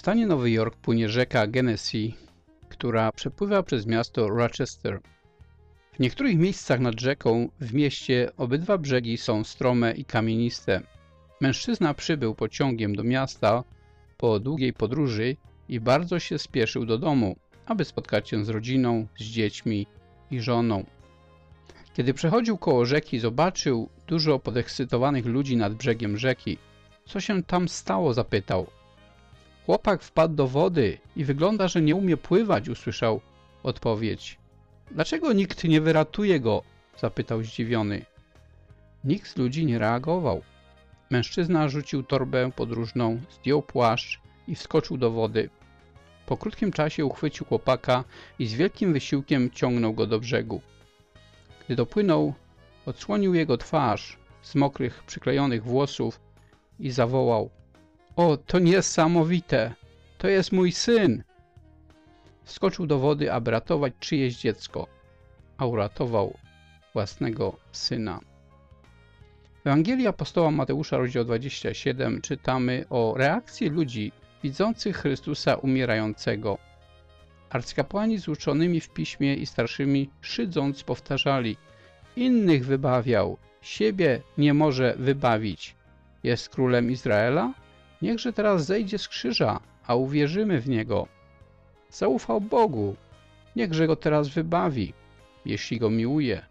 stanie Nowy Jork płynie rzeka Genesee, która przepływa przez miasto Rochester. W niektórych miejscach nad rzeką w mieście obydwa brzegi są strome i kamieniste. Mężczyzna przybył pociągiem do miasta po długiej podróży i bardzo się spieszył do domu, aby spotkać się z rodziną, z dziećmi i żoną. Kiedy przechodził koło rzeki, zobaczył dużo podekscytowanych ludzi nad brzegiem rzeki. Co się tam stało? zapytał. Chłopak wpadł do wody i wygląda, że nie umie pływać, usłyszał odpowiedź. Dlaczego nikt nie wyratuje go? zapytał zdziwiony. Nikt z ludzi nie reagował. Mężczyzna rzucił torbę podróżną, zdjął płaszcz i wskoczył do wody. Po krótkim czasie uchwycił chłopaka i z wielkim wysiłkiem ciągnął go do brzegu. Gdy dopłynął, odsłonił jego twarz z mokrych, przyklejonych włosów i zawołał O, to niesamowite! To jest mój syn! Wskoczył do wody, aby ratować czyjeś dziecko, a uratował własnego syna. W Ewangelii apostoła Mateusza, rozdział 27, czytamy o reakcji ludzi widzących Chrystusa umierającego. Arcykapłani z uczonymi w piśmie i starszymi szydząc powtarzali Innych wybawiał, siebie nie może wybawić. Jest królem Izraela? Niechże teraz zejdzie z krzyża, a uwierzymy w Niego. Zaufał Bogu, niechże Go teraz wybawi, jeśli Go miłuje.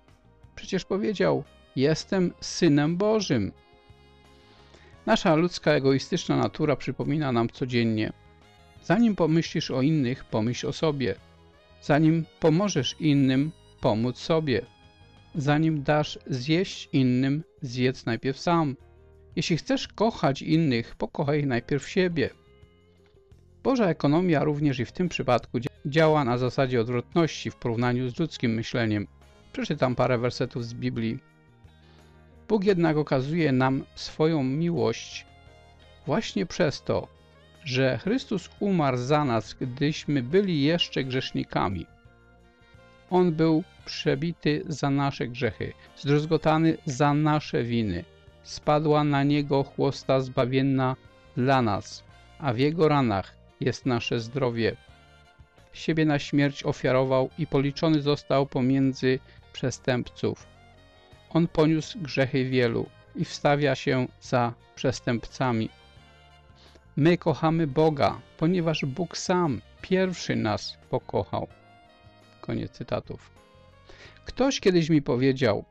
Przecież powiedział, jestem Synem Bożym. Nasza ludzka, egoistyczna natura przypomina nam codziennie. Zanim pomyślisz o innych, pomyśl o sobie. Zanim pomożesz innym, pomóc sobie. Zanim dasz zjeść innym, zjedz najpierw sam. Jeśli chcesz kochać innych, pokochaj najpierw siebie. Boża ekonomia również i w tym przypadku działa na zasadzie odwrotności w porównaniu z ludzkim myśleniem. Przeczytam parę wersetów z Biblii. Bóg jednak okazuje nam swoją miłość właśnie przez to, że Chrystus umarł za nas, gdyśmy byli jeszcze grzesznikami. On był przebity za nasze grzechy, zdruzgotany za nasze winy. Spadła na Niego chłosta zbawienna dla nas, a w Jego ranach jest nasze zdrowie. Siebie na śmierć ofiarował i policzony został pomiędzy przestępców. On poniósł grzechy wielu i wstawia się za przestępcami. My kochamy Boga, ponieważ Bóg sam pierwszy nas pokochał. Koniec cytatów. Ktoś kiedyś mi powiedział,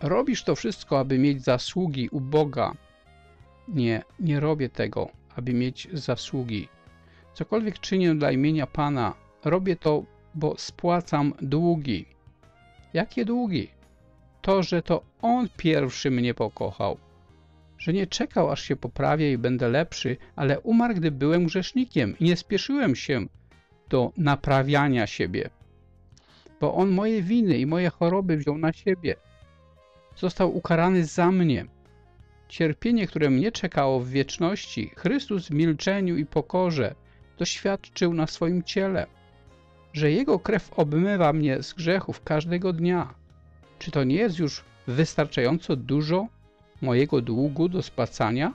robisz to wszystko, aby mieć zasługi u Boga. Nie, nie robię tego, aby mieć zasługi. Cokolwiek czynię dla imienia Pana, robię to, bo spłacam długi. Jakie długi? To, że to On pierwszy mnie pokochał. Że nie czekał, aż się poprawię i będę lepszy, ale umarł, gdy byłem grzesznikiem i nie spieszyłem się do naprawiania siebie. Bo On moje winy i moje choroby wziął na siebie. Został ukarany za mnie. Cierpienie, które mnie czekało w wieczności, Chrystus w milczeniu i pokorze doświadczył na swoim ciele, że Jego krew obmywa mnie z grzechów każdego dnia. Czy to nie jest już wystarczająco dużo mojego długu do spłacania?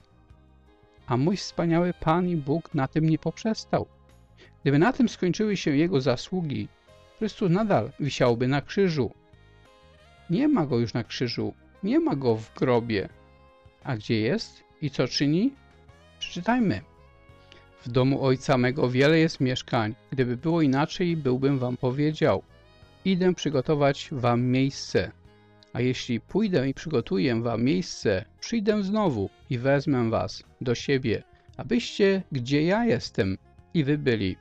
A mój wspaniały Pan i Bóg na tym nie poprzestał. Gdyby na tym skończyły się Jego zasługi, Chrystus nadal wisiałby na krzyżu. Nie ma Go już na krzyżu, nie ma Go w grobie. A gdzie jest i co czyni? Przeczytajmy. W domu ojca mego wiele jest mieszkań. Gdyby było inaczej, byłbym wam powiedział. Idę przygotować wam miejsce. A jeśli pójdę i przygotuję wam miejsce, przyjdę znowu i wezmę was do siebie, abyście, gdzie ja jestem, i wy byli.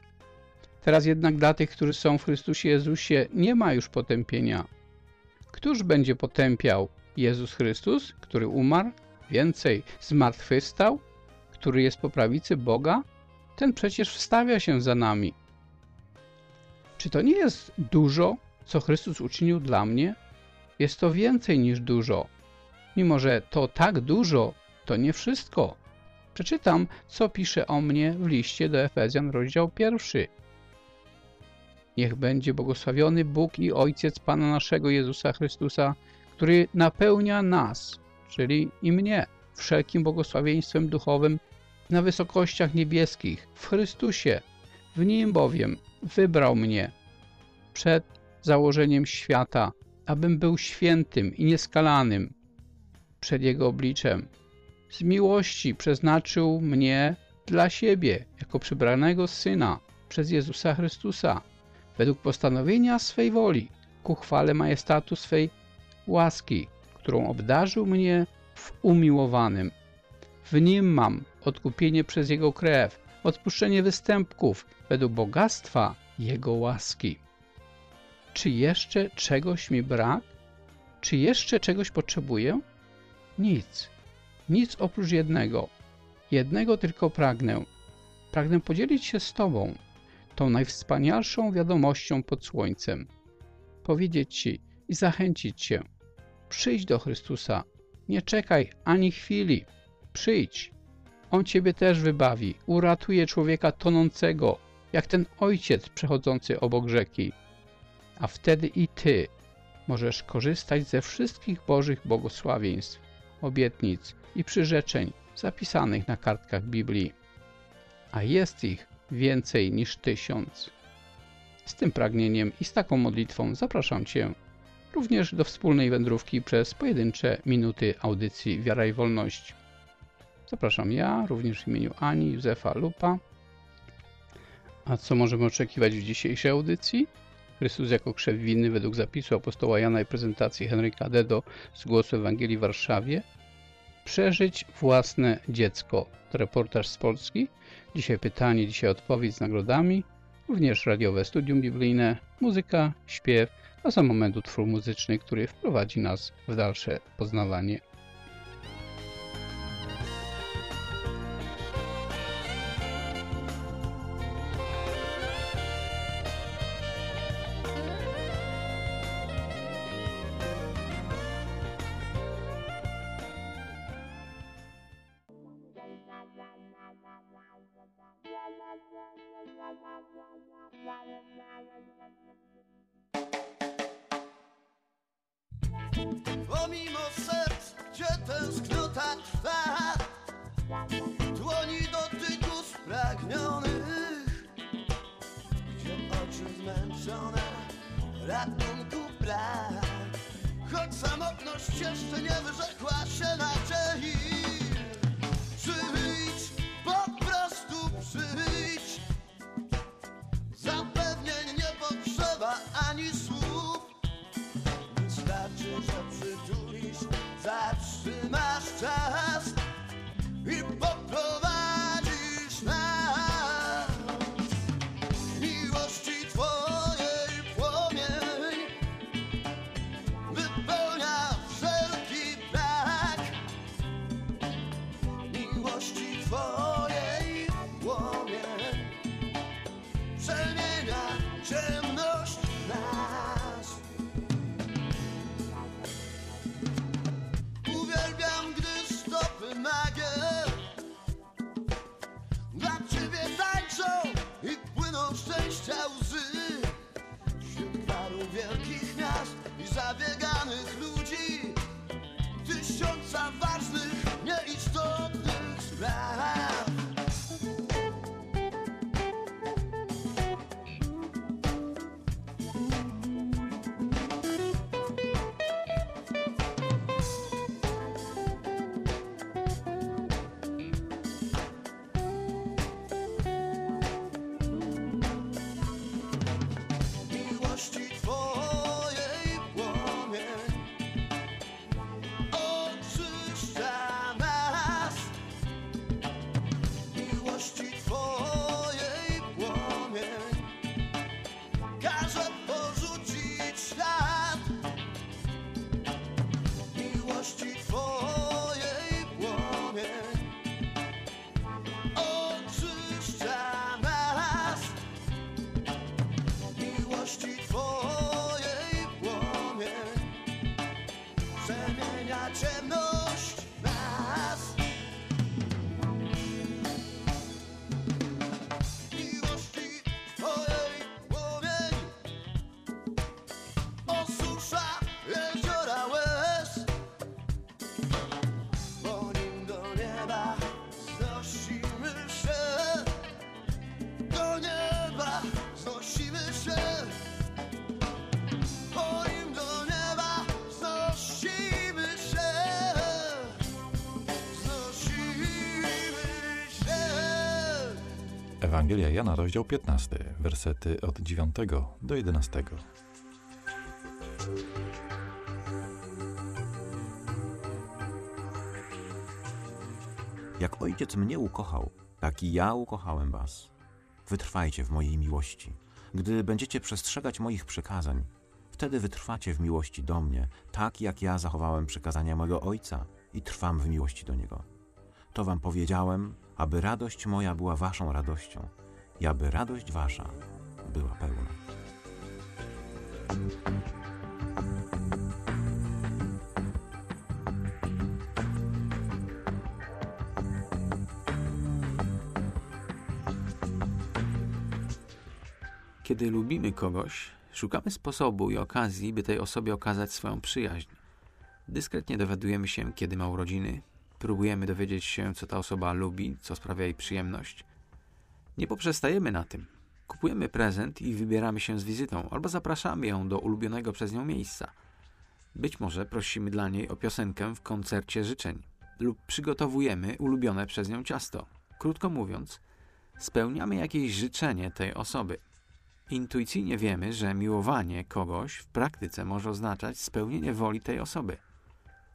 Teraz jednak dla tych, którzy są w Chrystusie Jezusie, nie ma już potępienia. Któż będzie potępiał? Jezus Chrystus, który umarł? Więcej, zmartwychwstał? Który jest po prawicy Boga? ten przecież wstawia się za nami. Czy to nie jest dużo, co Chrystus uczynił dla mnie? Jest to więcej niż dużo. Mimo, że to tak dużo, to nie wszystko. Przeczytam, co pisze o mnie w liście do Efezjan, rozdział pierwszy. Niech będzie błogosławiony Bóg i Ojciec Pana naszego Jezusa Chrystusa, który napełnia nas, czyli i mnie, wszelkim błogosławieństwem duchowym na wysokościach niebieskich, w Chrystusie. W Nim bowiem wybrał mnie przed założeniem świata, abym był świętym i nieskalanym przed Jego obliczem. Z miłości przeznaczył mnie dla siebie, jako przybranego Syna, przez Jezusa Chrystusa, według postanowienia swej woli, ku chwale majestatu swej łaski, którą obdarzył mnie w umiłowanym. W nim mam odkupienie przez Jego krew, odpuszczenie występków według bogactwa Jego łaski. Czy jeszcze czegoś mi brak? Czy jeszcze czegoś potrzebuję? Nic. Nic oprócz jednego. Jednego tylko pragnę. Pragnę podzielić się z Tobą tą najwspanialszą wiadomością pod słońcem. Powiedzieć Ci i zachęcić Cię. Przyjdź do Chrystusa. Nie czekaj ani chwili. Przyjdź. On Ciebie też wybawi. Uratuje człowieka tonącego, jak ten ojciec przechodzący obok rzeki. A wtedy i Ty możesz korzystać ze wszystkich Bożych błogosławieństw, obietnic i przyrzeczeń zapisanych na kartkach Biblii. A jest ich więcej niż tysiąc. Z tym pragnieniem i z taką modlitwą zapraszam Cię również do wspólnej wędrówki przez pojedyncze minuty audycji Wiara i Wolność. Zapraszam ja, również w imieniu Ani Józefa Lupa. A co możemy oczekiwać w dzisiejszej audycji? Chrystus jako krzew winny według zapisu apostoła Jana i prezentacji Henryka Dedo z Głosu Ewangelii w Warszawie. Przeżyć własne dziecko. To reportaż z Polski. Dzisiaj pytanie, dzisiaj odpowiedź z nagrodami. Również radiowe studium biblijne, muzyka, śpiew, a za moment utwór muzyczny, który wprowadzi nas w dalsze poznawanie Pomimo serc, gdzie tęsknota trwa. Dłoni dotyku spragnionych Gdzie oczy zmęczone ratunku brak Choć samotność jeszcze nie wyrzekła się nadziei zabieganych ludzi, tysiąca ważnych Ewangelia Jana, rozdział 15, wersety od 9 do 11. Jak ojciec mnie ukochał, tak i ja ukochałem was. Wytrwajcie w mojej miłości. Gdy będziecie przestrzegać moich przykazań, wtedy wytrwacie w miłości do mnie, tak jak ja zachowałem przykazania mojego ojca i trwam w miłości do niego. To wam powiedziałem, aby radość moja była waszą radością i aby radość wasza była pełna. Kiedy lubimy kogoś, szukamy sposobu i okazji, by tej osobie okazać swoją przyjaźń. Dyskretnie dowiadujemy się, kiedy ma urodziny, próbujemy dowiedzieć się, co ta osoba lubi, co sprawia jej przyjemność. Nie poprzestajemy na tym. Kupujemy prezent i wybieramy się z wizytą, albo zapraszamy ją do ulubionego przez nią miejsca. Być może prosimy dla niej o piosenkę w koncercie życzeń, lub przygotowujemy ulubione przez nią ciasto. Krótko mówiąc, spełniamy jakieś życzenie tej osoby. Intuicyjnie wiemy, że miłowanie kogoś w praktyce może oznaczać spełnienie woli tej osoby.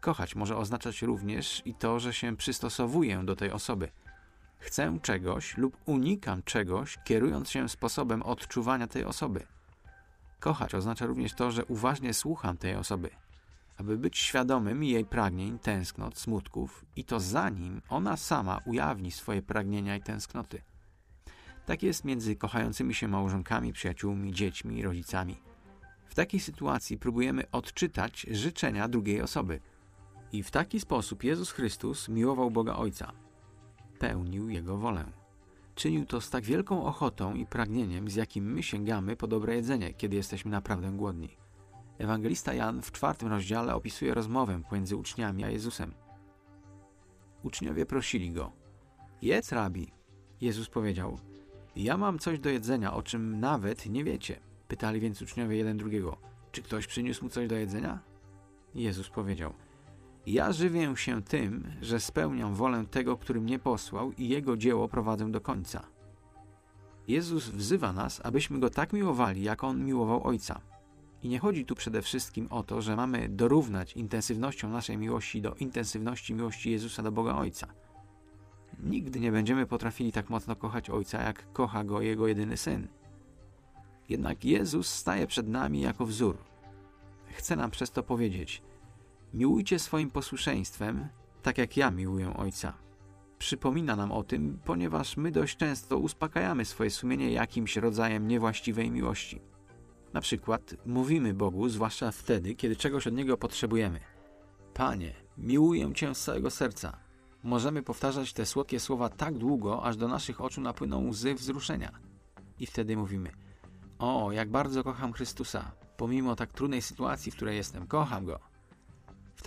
Kochać może oznaczać również i to, że się przystosowuję do tej osoby. Chcę czegoś lub unikam czegoś, kierując się sposobem odczuwania tej osoby. Kochać oznacza również to, że uważnie słucham tej osoby, aby być świadomym jej pragnień, tęsknot, smutków i to zanim ona sama ujawni swoje pragnienia i tęsknoty. Tak jest między kochającymi się małżonkami, przyjaciółmi, dziećmi i rodzicami. W takiej sytuacji próbujemy odczytać życzenia drugiej osoby. I w taki sposób Jezus Chrystus miłował Boga Ojca. Pełnił Jego wolę. Czynił to z tak wielką ochotą i pragnieniem, z jakim my sięgamy po dobre jedzenie, kiedy jesteśmy naprawdę głodni. Ewangelista Jan w czwartym rozdziale opisuje rozmowę pomiędzy uczniami a Jezusem. Uczniowie prosili go: Jedz, rabi. Jezus powiedział: Ja mam coś do jedzenia, o czym nawet nie wiecie. Pytali więc uczniowie jeden drugiego: Czy ktoś przyniósł mu coś do jedzenia? Jezus powiedział: Ja żywię się tym, że spełniam wolę tego, który mnie posłał i jego dzieło prowadzę do końca. Jezus wzywa nas, abyśmy go tak miłowali, jak on miłował Ojca. I nie chodzi tu przede wszystkim o to, że mamy dorównać intensywnością naszej miłości do intensywności miłości Jezusa do Boga Ojca. Nigdy nie będziemy potrafili tak mocno kochać Ojca, jak kocha go Jego jedyny Syn. Jednak Jezus staje przed nami jako wzór. Chce nam przez to powiedzieć: Miłujcie swoim posłuszeństwem, tak jak ja miłuję Ojca. Przypomina nam o tym, ponieważ my dość często uspokajamy swoje sumienie jakimś rodzajem niewłaściwej miłości. Na przykład mówimy Bogu, zwłaszcza wtedy, kiedy czegoś od Niego potrzebujemy. Panie, miłuję Cię z całego serca. Możemy powtarzać te słodkie słowa tak długo, aż do naszych oczu napłyną łzy wzruszenia. I wtedy mówimy: O, jak bardzo kocham Chrystusa, pomimo tak trudnej sytuacji, w której jestem, kocham Go.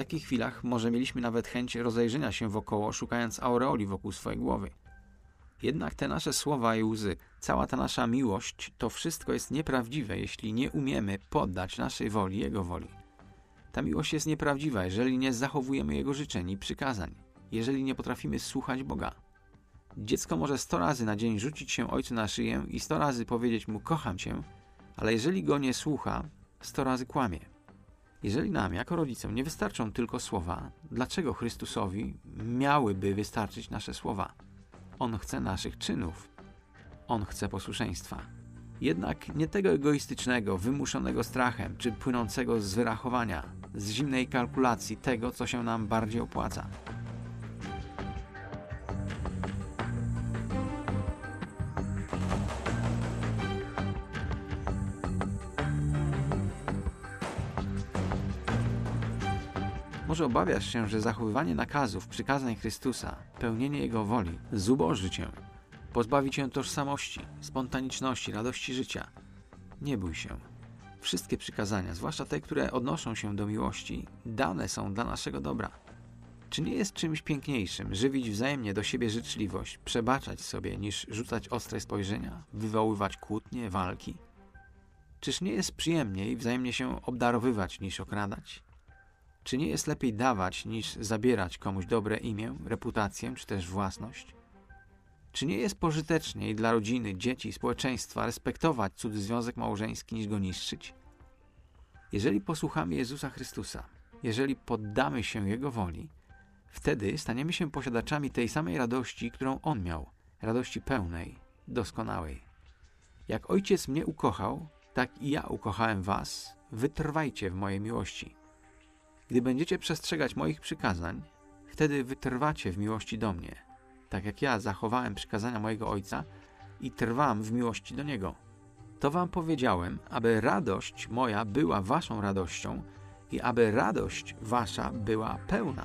Takich chwilach może mieliśmy nawet chęć rozejrzenia się wokoło, szukając aureoli wokół swojej głowy. Jednak te nasze słowa i łzy, cała ta nasza miłość, to wszystko jest nieprawdziwe, jeśli nie umiemy poddać naszej woli Jego woli. Ta miłość jest nieprawdziwa, jeżeli nie zachowujemy Jego życzeń i przykazań, jeżeli nie potrafimy słuchać Boga. Dziecko może sto razy na dzień rzucić się ojcu na szyję i sto razy powiedzieć mu kocham cię, ale jeżeli go nie słucha, sto razy kłamie. Jeżeli nam, jako rodzicom, nie wystarczą tylko słowa, dlaczego Chrystusowi miałyby wystarczyć nasze słowa? On chce naszych czynów. On chce posłuszeństwa. Jednak nie tego egoistycznego, wymuszonego strachem, czy płynącego z wyrachowania, z zimnej kalkulacji tego, co się nam bardziej opłaca. Może obawiasz się, że zachowywanie nakazów, przykazań Chrystusa, pełnienie Jego woli, zuboży cię, pozbawi cię tożsamości, spontaniczności, radości życia. Nie bój się. Wszystkie przykazania, zwłaszcza te, które odnoszą się do miłości, dane są dla naszego dobra. Czy nie jest czymś piękniejszym żywić wzajemnie do siebie życzliwość, przebaczać sobie, niż rzucać ostre spojrzenia, wywoływać kłótnie, walki? Czyż nie jest przyjemniej wzajemnie się obdarowywać, niż okradać? Czy nie jest lepiej dawać, niż zabierać komuś dobre imię, reputację, czy też własność? Czy nie jest pożyteczniej dla rodziny, dzieci społeczeństwa respektować cudzy związek małżeński niż go niszczyć? Jeżeli posłuchamy Jezusa Chrystusa, jeżeli poddamy się Jego woli, wtedy staniemy się posiadaczami tej samej radości, którą On miał, radości pełnej, doskonałej. Jak Ojciec mnie ukochał, tak i ja ukochałem was, wytrwajcie w mojej miłości. Gdy będziecie przestrzegać moich przykazań, wtedy wytrwacie w miłości do mnie, tak jak ja zachowałem przykazania mojego Ojca i trwam w miłości do Niego. To wam powiedziałem, aby radość moja była waszą radością i aby radość wasza była pełna.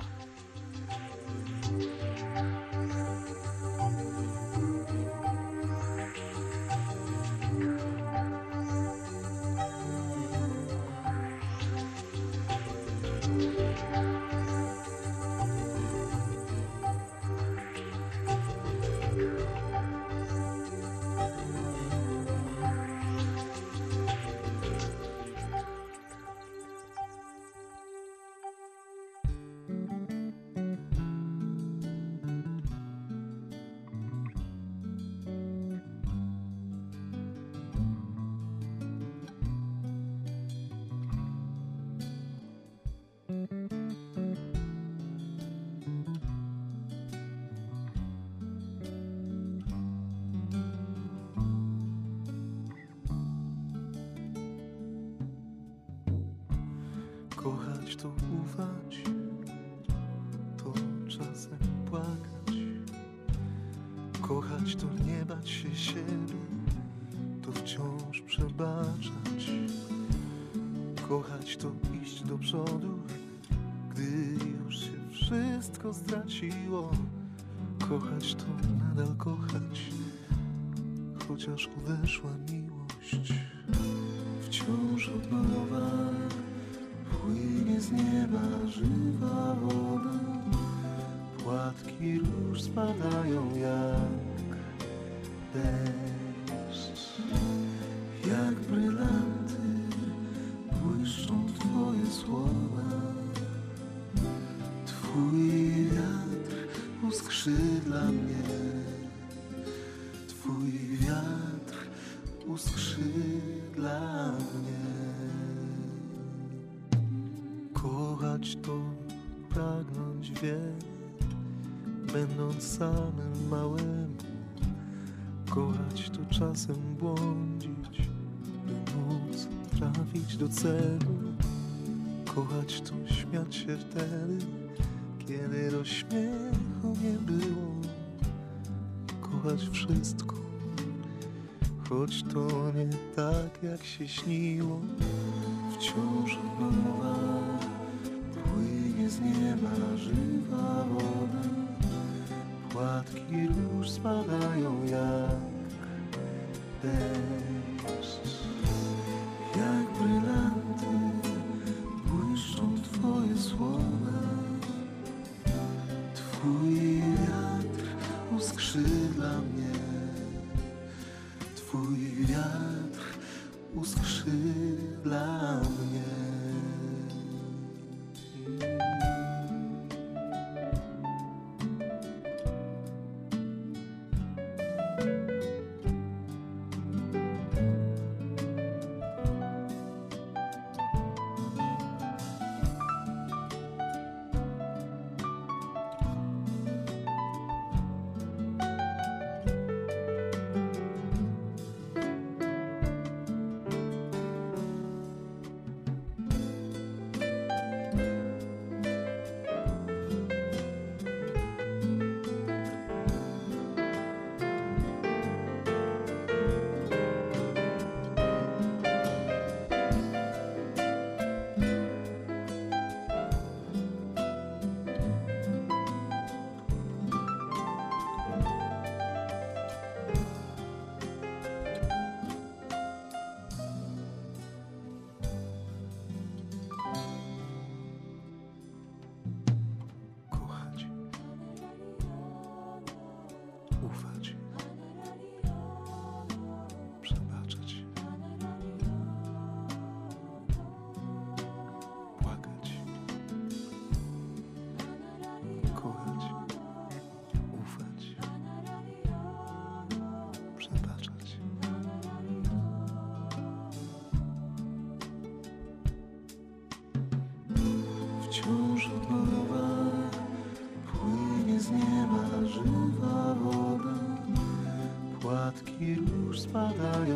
Będąc samym małym. Kochać to czasem błądzić, by móc trafić do celu. Kochać to śmiać się wtedy, kiedy do śmiechu nie było. Kochać wszystko, choć to nie tak jak się śniło. Wciąż nowa płynie z nieba żywa woda. Płatki róż spadają jak deszcz, róż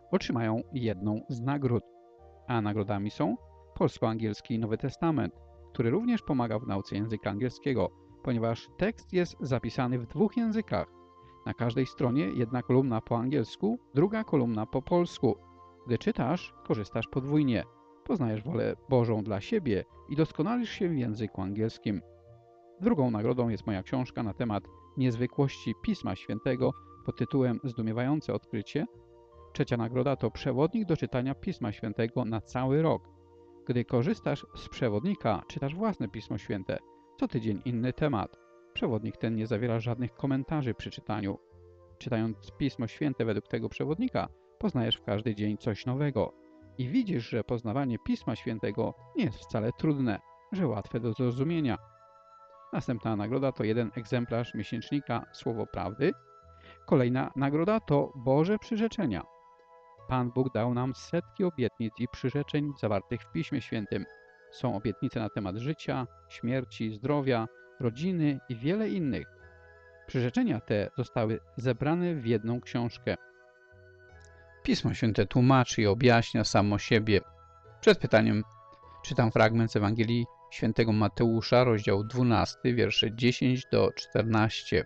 otrzymają jedną z nagród. A nagrodami są polsko-angielski Nowy Testament, który również pomaga w nauce języka angielskiego, ponieważ tekst jest zapisany w dwóch językach. Na każdej stronie jedna kolumna po angielsku, druga kolumna po polsku. Gdy czytasz, korzystasz podwójnie. Poznajesz wolę Bożą dla siebie i doskonalisz się w języku angielskim. Drugą nagrodą jest moja książka na temat niezwykłości Pisma Świętego pod tytułem Zdumiewające odkrycie. Trzecia nagroda to przewodnik do czytania Pisma Świętego na cały rok. Gdy korzystasz z przewodnika, czytasz własne Pismo Święte. Co tydzień inny temat. Przewodnik ten nie zawiera żadnych komentarzy przy czytaniu. Czytając Pismo Święte według tego przewodnika, poznajesz w każdy dzień coś nowego. I widzisz, że poznawanie Pisma Świętego nie jest wcale trudne, że łatwe do zrozumienia. Następna nagroda to jeden egzemplarz miesięcznika Słowo Prawdy. Kolejna nagroda to Boże Przyrzeczenia. Pan Bóg dał nam setki obietnic i przyrzeczeń zawartych w Piśmie Świętym. Są obietnice na temat życia, śmierci, zdrowia, rodziny i wiele innych. Przyrzeczenia te zostały zebrane w jedną książkę. Pismo Święte tłumaczy i objaśnia samo siebie. Przed pytaniem czytam fragment z Ewangelii Świętego Mateusza, rozdział 12, wiersze 10 do 14.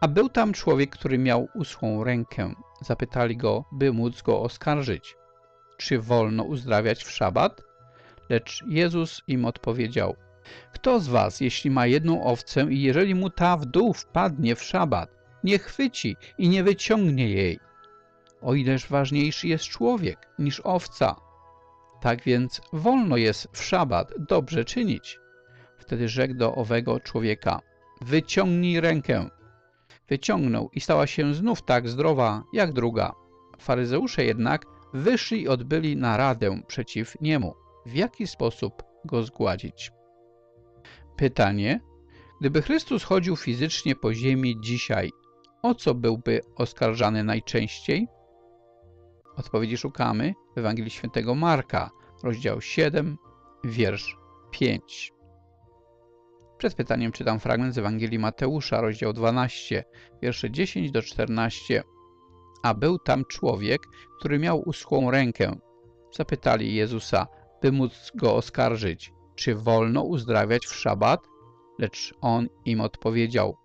A był tam człowiek, który miał uschłą rękę. Zapytali go, by móc go oskarżyć. Czy wolno uzdrawiać w szabat? Lecz Jezus im odpowiedział, kto z was, jeśli ma jedną owcę i jeżeli mu ta w dół wpadnie w szabat, nie chwyci i nie wyciągnie jej? O ileż ważniejszy jest człowiek niż owca. Tak więc wolno jest w szabat dobrze czynić. Wtedy rzekł do owego człowieka, wyciągnij rękę. Wyciągnął i stała się znów tak zdrowa jak druga. Faryzeusze jednak wyszli i odbyli naradę przeciw niemu. W jaki sposób go zgładzić? Pytanie. Gdyby Chrystus chodził fizycznie po ziemi dzisiaj, o co byłby oskarżany najczęściej? Odpowiedzi szukamy w Ewangelii Świętego Marka, rozdział 7, wiersz 5. Przed pytaniem czytam fragment z Ewangelii Mateusza, rozdział 12, wiersze 10 do 14. A był tam człowiek, który miał uschłą rękę. Zapytali Jezusa, by móc go oskarżyć, czy wolno uzdrawiać w szabat? Lecz on im odpowiedział,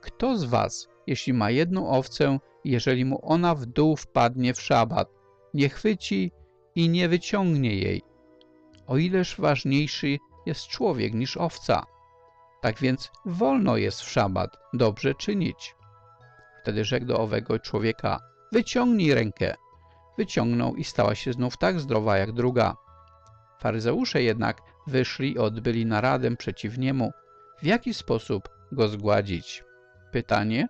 kto z was, jeśli ma jedną owcę, jeżeli mu ona w dół wpadnie w szabat, nie chwyci i nie wyciągnie jej? O ileż ważniejszy jest człowiek niż owca. Tak więc wolno jest w szabat dobrze czynić. Wtedy rzekł do owego człowieka, wyciągnij rękę. Wyciągnął i stała się znów tak zdrowa jak druga. Faryzeusze jednak wyszli i odbyli naradę przeciw niemu. W jaki sposób go zgładzić? Pytanie.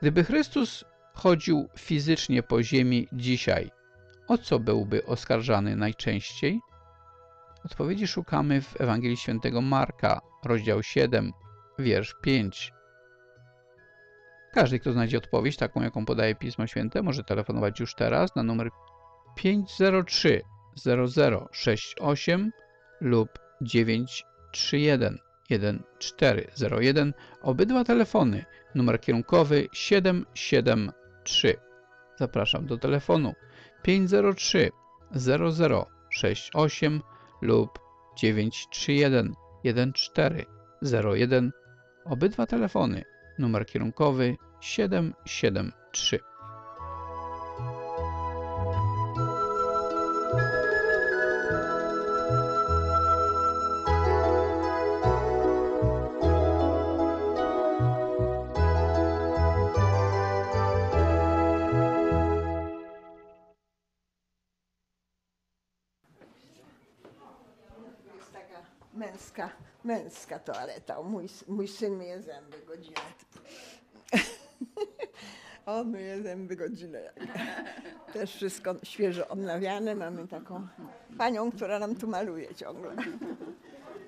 Gdyby Chrystus chodził fizycznie po ziemi dzisiaj, o co byłby oskarżany najczęściej? Odpowiedzi szukamy w Ewangelii Świętego Marka, rozdział 7, wiersz 5. Każdy, kto znajdzie odpowiedź, taką jaką podaje Pismo Święte, może telefonować już teraz na numer 503 0068 lub 931 1401. Obydwa telefony, numer kierunkowy 773. zapraszam do telefonu 503 0068 lub 931 1401. Obydwa telefony, numer kierunkowy 773. męska, toaleta. Mój, mój syn myje zęby godzinę. On myje zęby godzinę. Też wszystko świeżo odnawiane. Mamy taką panią, która nam tu maluje ciągle.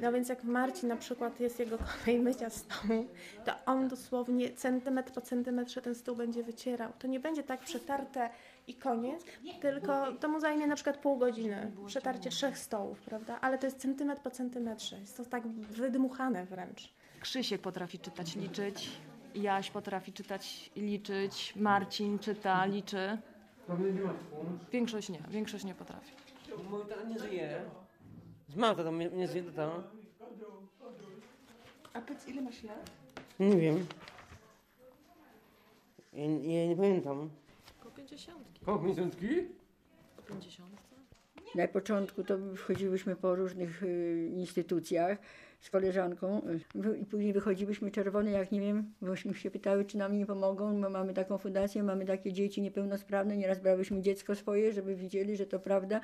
No więc jak Marcin na przykład jest jego kolej mycia stołu, to on dosłownie centymetr po centymetrze ten stół będzie wycierał. To nie będzie tak przetarte i koniec, tylko to mu zajmie na przykład pół godziny, przetarcie trzech stołów, prawda? Ale to jest centymetr po centymetrze. Jest to tak wydmuchane wręcz. Krzysiek potrafi czytać, liczyć. Jaś potrafi czytać i liczyć. Marcin czyta, liczy. Większość nie, większość nie potrafi. Mój tata nie żyje. Zmarł tata, nie, nie żyje tata. A powiedz, ile masz lat? Nie wiem. Ja, ja nie pamiętam. Pięćdziesiątki. Koło pięćdziesiątki? Po pięćdziesiątce. Na początku to wchodziłyśmy po różnych y, instytucjach z koleżanką y, i później wychodziłyśmy czerwone, jak nie wiem, bośmy się pytały, czy nam nie pomogą, bo mamy taką fundację, mamy takie dzieci niepełnosprawne, nieraz brałyśmy dziecko swoje, żeby widzieli, że to prawda,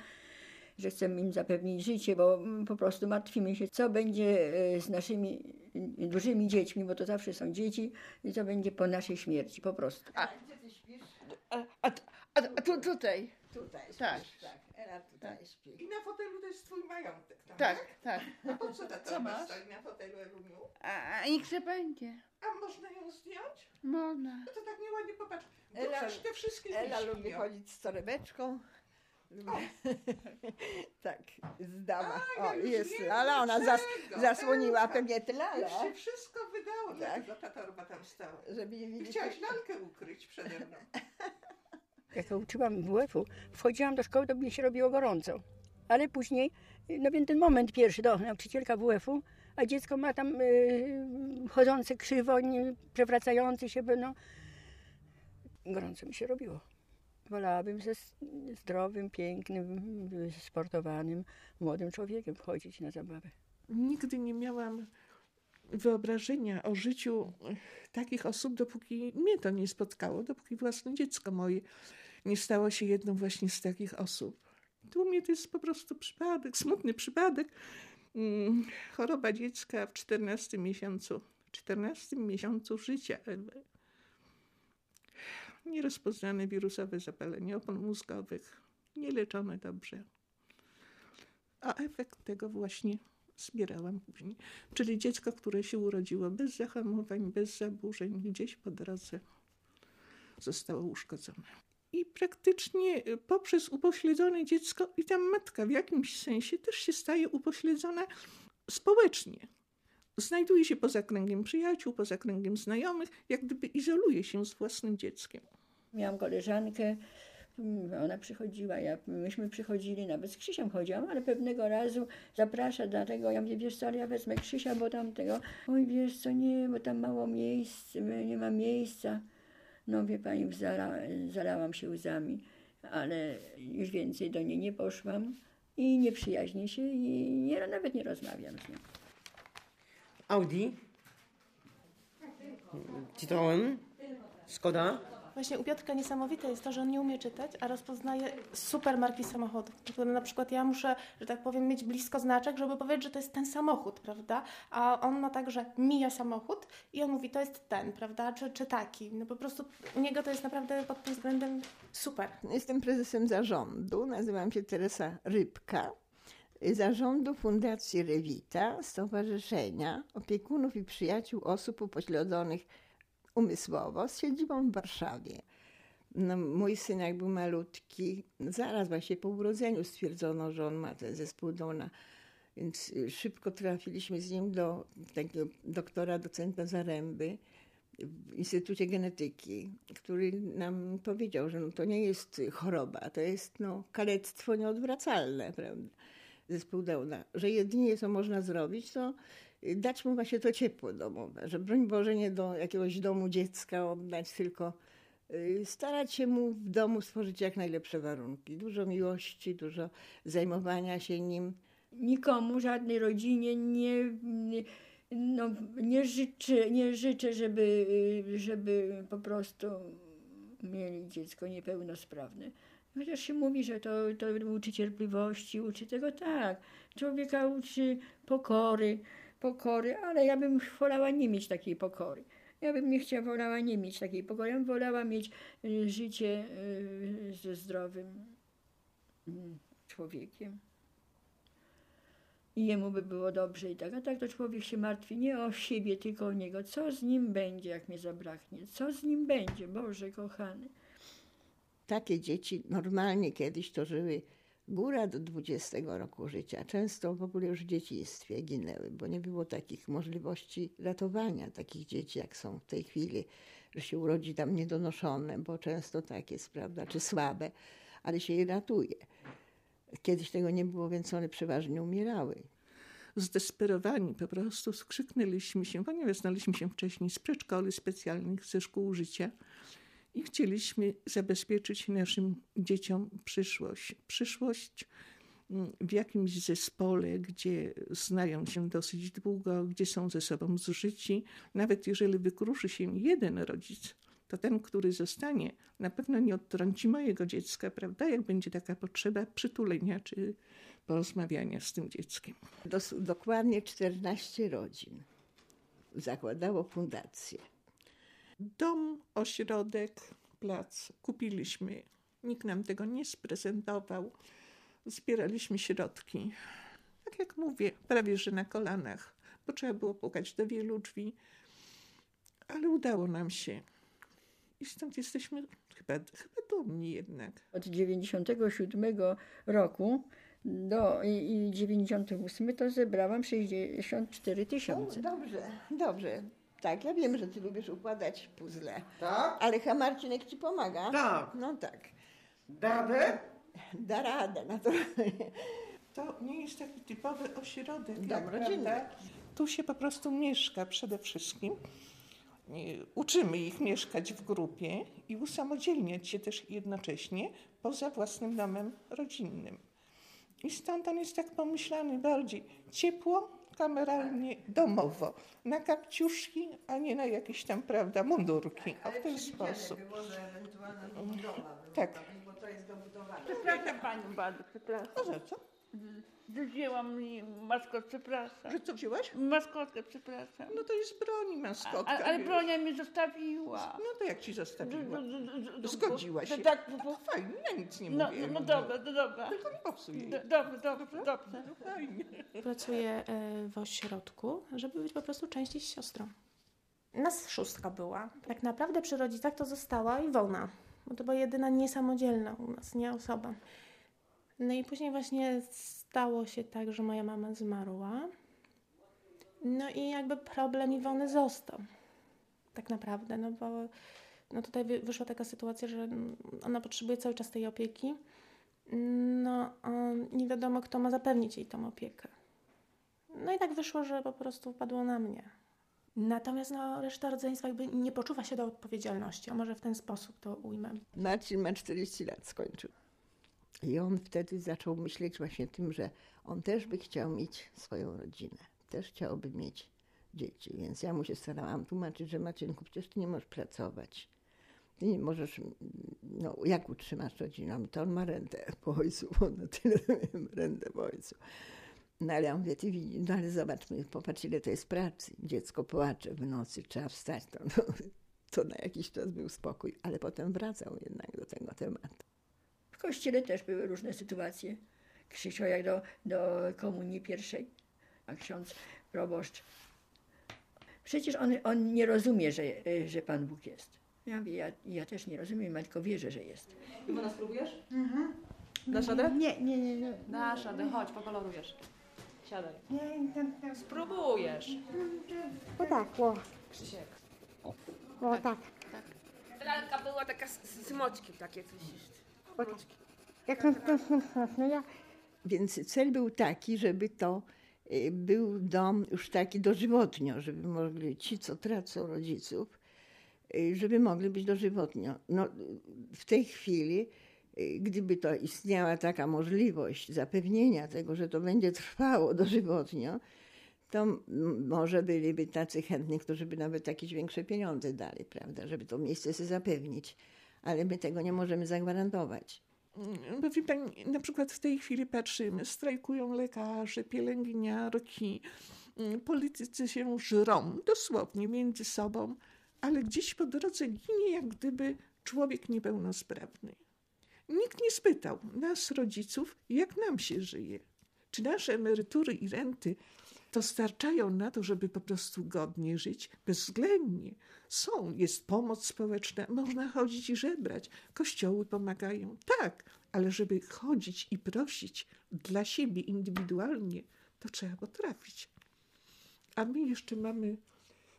że chcemy im zapewnić życie, bo mm, po prostu martwimy się, co będzie y, z naszymi dużymi dziećmi, bo to zawsze są dzieci, i co będzie po naszej śmierci, po prostu. A, a, a, a, a tu, tutaj. Tutaj śpisz, Tak. tak. Ela tutaj śpi. I na fotelu to jest twój majątek, tak? Tak, tak. A po co ta Co torba masz? stoi na fotelu, Eluniu? A, a niech się będzie. A można ją zdjąć? Można. No to tak nieładnie popatrz. Ela, te wszystkie Ela lubi chodzić z torebeczką. Tak, z dama. A, O, ja już jest lala, ona zas, zasłoniła Elka, pewnie tę Już się wszystko wydało, Tak. dlatego ta torba tam stała. żeby nie widzieć. chciałaś lalkę ukryć przede mną. Jak uczyłam WF-u, wchodziłam do szkoły, to mi się robiło gorąco. Ale później, no więc ten moment pierwszy, do nauczycielka WF-u, a dziecko ma tam y, chodzące krzywo, nie, przewracające się, no gorąco mi się robiło. Wolałabym ze zdrowym, pięknym, sportowanym, młodym człowiekiem wchodzić na zabawę. Nigdy nie miałam wyobrażenia o życiu takich osób, dopóki mnie to nie spotkało, dopóki własne dziecko moje nie stało się jedną właśnie z takich osób. Tu mnie to jest po prostu przypadek, smutny przypadek. Mm, Choroba dziecka w 14 miesiącu, 14 miesiącu życia. Nierozpoznane wirusowe zapalenie opon mózgowych, nieleczone dobrze. A efekt tego właśnie zbierałam później. Czyli dziecko, które się urodziło bez zahamowań, bez zaburzeń, gdzieś po drodze zostało uszkodzone. I praktycznie y, poprzez upośledzone dziecko i ta matka w jakimś sensie też się staje upośledzona społecznie. Znajduje się poza kręgiem przyjaciół, poza kręgiem znajomych, jak gdyby izoluje się z własnym dzieckiem. Miałam koleżankę, ona przychodziła, ja, myśmy przychodzili, nawet z Krzysiem chodziłam, ale pewnego razu zaprasza dlatego, ja mówię, wiesz co, ale ja wezmę Krzysia, bo tam tego, oj wiesz co, nie, bo tam mało miejsc, nie ma miejsca. No wie pani, zala, zalałam się łzami, ale już więcej do niej nie poszłam i nie przyjaźnię się i nie, nawet nie rozmawiam z nią. Audi. Citroen. Skoda. Właśnie u Piotrka niesamowite jest to, że on nie umie czytać, a rozpoznaje super marki samochodów. Na przykład ja muszę, że tak powiem, mieć blisko znaczek, żeby powiedzieć, że to jest ten samochód, prawda? A on ma tak, że mija samochód i on mówi, to jest ten, prawda? Czy, czy taki. No po prostu u niego to jest naprawdę pod tym względem super. Jestem prezesem zarządu, nazywam się Teresa Rybka. Zarządu Fundacji Rewita, Stowarzyszenia Opiekunów i Przyjaciół Osób Upośledzonych Umysłowo z siedzibą w Warszawie. No, mój syn, jak był malutki, zaraz właśnie po urodzeniu stwierdzono, że on ma ten zespół Downa. Więc szybko trafiliśmy z nim do takiego doktora, docenta Zaręby. w Instytucie Genetyki, który nam powiedział, że no to nie jest choroba, to jest no, kalectwo nieodwracalne, prawda? Zespół Downa, że jedynie co można zrobić, to dać mu właśnie to ciepło domowe, że broń Boże nie do jakiegoś domu dziecka oddać, tylko y, starać się mu w domu stworzyć jak najlepsze warunki. Dużo miłości, dużo zajmowania się nim. Nikomu, żadnej rodzinie nie, nie, no, nie, życzę, nie życzę, żeby, żeby po prostu mieli dziecko niepełnosprawne. Chociaż się mówi, że to, to uczy cierpliwości, uczy tego tak. Człowieka uczy pokory, pokory, ale ja bym wolała nie mieć takiej pokory. Ja bym nie chciała, wolała nie mieć takiej pokory. Ja bym wolała mieć y, życie y, ze zdrowym mm, człowiekiem. I jemu by było dobrze i tak. A tak to człowiek się martwi nie o siebie, tylko o niego. Co z nim będzie, jak mnie zabraknie? Co z nim będzie, Boże kochany? Takie dzieci normalnie kiedyś to żyły góra do 20 roku życia. Często w ogóle już w dzieciństwie ginęły, bo nie było takich możliwości ratowania takich dzieci, jak są w tej chwili, że się urodzi tam niedonoszone, bo często tak jest, prawda, czy słabe, ale się je ratuje. Kiedyś tego nie było, więc one przeważnie umierały. Zdesperowani po prostu skrzyknęliśmy się, ponieważ znaliśmy się wcześniej z przedszkoli specjalnych, ze szkół życia i chcieliśmy zabezpieczyć naszym dzieciom przyszłość. Przyszłość mm, w jakimś zespole, gdzie znają się dosyć długo, gdzie są ze sobą zżyci. Nawet jeżeli wykruszy się jeden rodzic, to ten, który zostanie, na pewno nie odtrąci mojego dziecka, prawda? Jak będzie taka potrzeba przytulenia czy porozmawiania z tym dzieckiem. Dos dokładnie 14 rodzin zakładało fundację. Dom, ośrodek, plac kupiliśmy. Nikt nam tego nie sprezentował. Zbieraliśmy środki. Tak jak mówię, prawie że na kolanach, bo trzeba było pukać do wielu drzwi, ale udało nam się. I stąd jesteśmy chyba, chyba dumni jednak. Od 97 roku do i, i 98 to zebrałam 64 tysiące. Dobrze, dobrze. Tak, ja wiem, że ty lubisz układać puzzle. Tak? Ale chyba Marcinek ci pomaga. Tak. No tak. Da radę? Da radę, naturalnie. To nie jest taki typowy ośrodek. Prawda? Tu się po prostu mieszka przede wszystkim. Uczymy ich mieszkać w grupie i usamodzielniać się też jednocześnie poza własnym domem rodzinnym. I stąd on jest tak pomyślany bardziej ciepło, kameralnie, domowo. Na kapciuszki, a nie na jakieś tam, prawda, mundurki. O, w ten sposób. Było, że ewentualnie budowa Tak. bo to jest do budowania. Przepraszam panią bardzo, przepraszam. A za co? Wzięłam mi maskot, przepraszam. Że co wzięłaś? Maskotkę, przepraszam. No to jest broni maskotka. A, ale wiesz. bronia mi zostawiła. No to jak ci zostawiła? Z- z- z- Zgodziła się. No tak, No to fajnie, ja nic nie No, mówię. no, no dobra, no dobra. Tylko nie popsuj jej. Do- Dobrze, dobrze, dobrze. No fajnie. Pracuję e, w ośrodku, żeby być po prostu częściej z siostrą. Nas szóstka była. Tak naprawdę przy rodzicach to została Iwona, bo to była jedyna niesamodzielna u nas, nie osoba. No i później właśnie stało się tak, że moja mama zmarła. No i jakby problem Iwony został. Tak naprawdę, no bo no tutaj wy- wyszła taka sytuacja, że ona potrzebuje cały czas tej opieki. No, nie wiadomo, kto ma zapewnić jej tą opiekę. No i tak wyszło, że po prostu wpadło na mnie. Natomiast no, reszta rodzeństwa jakby nie poczuwa się do odpowiedzialności, a może w ten sposób to ujmę. Marcin ma 40 lat, skończył. I on wtedy zaczął myśleć właśnie tym, że on też by chciał mieć swoją rodzinę. Też chciałby mieć dzieci. Więc ja mu się starałam tłumaczyć, że Marcinku, przecież ty nie możesz pracować. Ty nie możesz, mm, no jak utrzymasz rodzinę? To on ma rentę po ojcu, bo na tyle rentę po ojcu. No ale ja mówię, ty widzisz, no ale zobacz, my- popatrz ile to jest pracy. Dziecko płacze w nocy, trzeba wstać. To, no, to na jakiś czas był spokój, ale potem wracał jednak do tego tematu. W kościele też były różne sytuacje. Krzyczał jak do, do komunii pierwszej, a ksiądz proboszcz. Przecież on, on nie rozumie, że, że Pan Bóg jest. Ja mówię, ja, ja też nie rozumiem, ja tylko wierzę, że jest. Iwona, spróbujesz? Mhm. Dasz radę? Nie, nie, nie. nie. Dasz radę, chodź, pokolorujesz. Siadaj. Nie, tam, tam. Spróbujesz. Podachło. Krzysiek. O tak. Lalka była taka z, z moczkiem, takie coś jeszcze. Jak no ja Więc cel był taki, żeby to y, był dom już taki dożywotnio, żeby mogli ci, co tracą rodziców, y, żeby mogli być dożywotnio. No, w tej chwili, y, gdyby to istniała taka możliwość zapewnienia tego, że to będzie trwało dożywotnio, to może byliby tacy chętni, którzy by nawet jakieś większe pieniądze dali, prawda, żeby to miejsce sobie zapewnić. Ale my tego nie możemy zagwarantować. Mm, Bo wie pani, na przykład w tej chwili patrzymy, strajkują lekarze, pielęgniarki, mm, politycy się żrą, dosłownie między sobą, ale gdzieś po drodze ginie jak gdyby człowiek niepełnosprawny. Nikt nie spytał nas, rodziców, jak nam się żyje. Czy nasze emerytury i renty to starczają na to, żeby po prostu godnie żyć? Bezwzględnie. Są, jest pomoc społeczna, można chodzić i żebrać. Kościoły pomagają. Tak, ale żeby chodzić i prosić dla siebie indywidualnie, to trzeba potrafić. A my jeszcze mamy,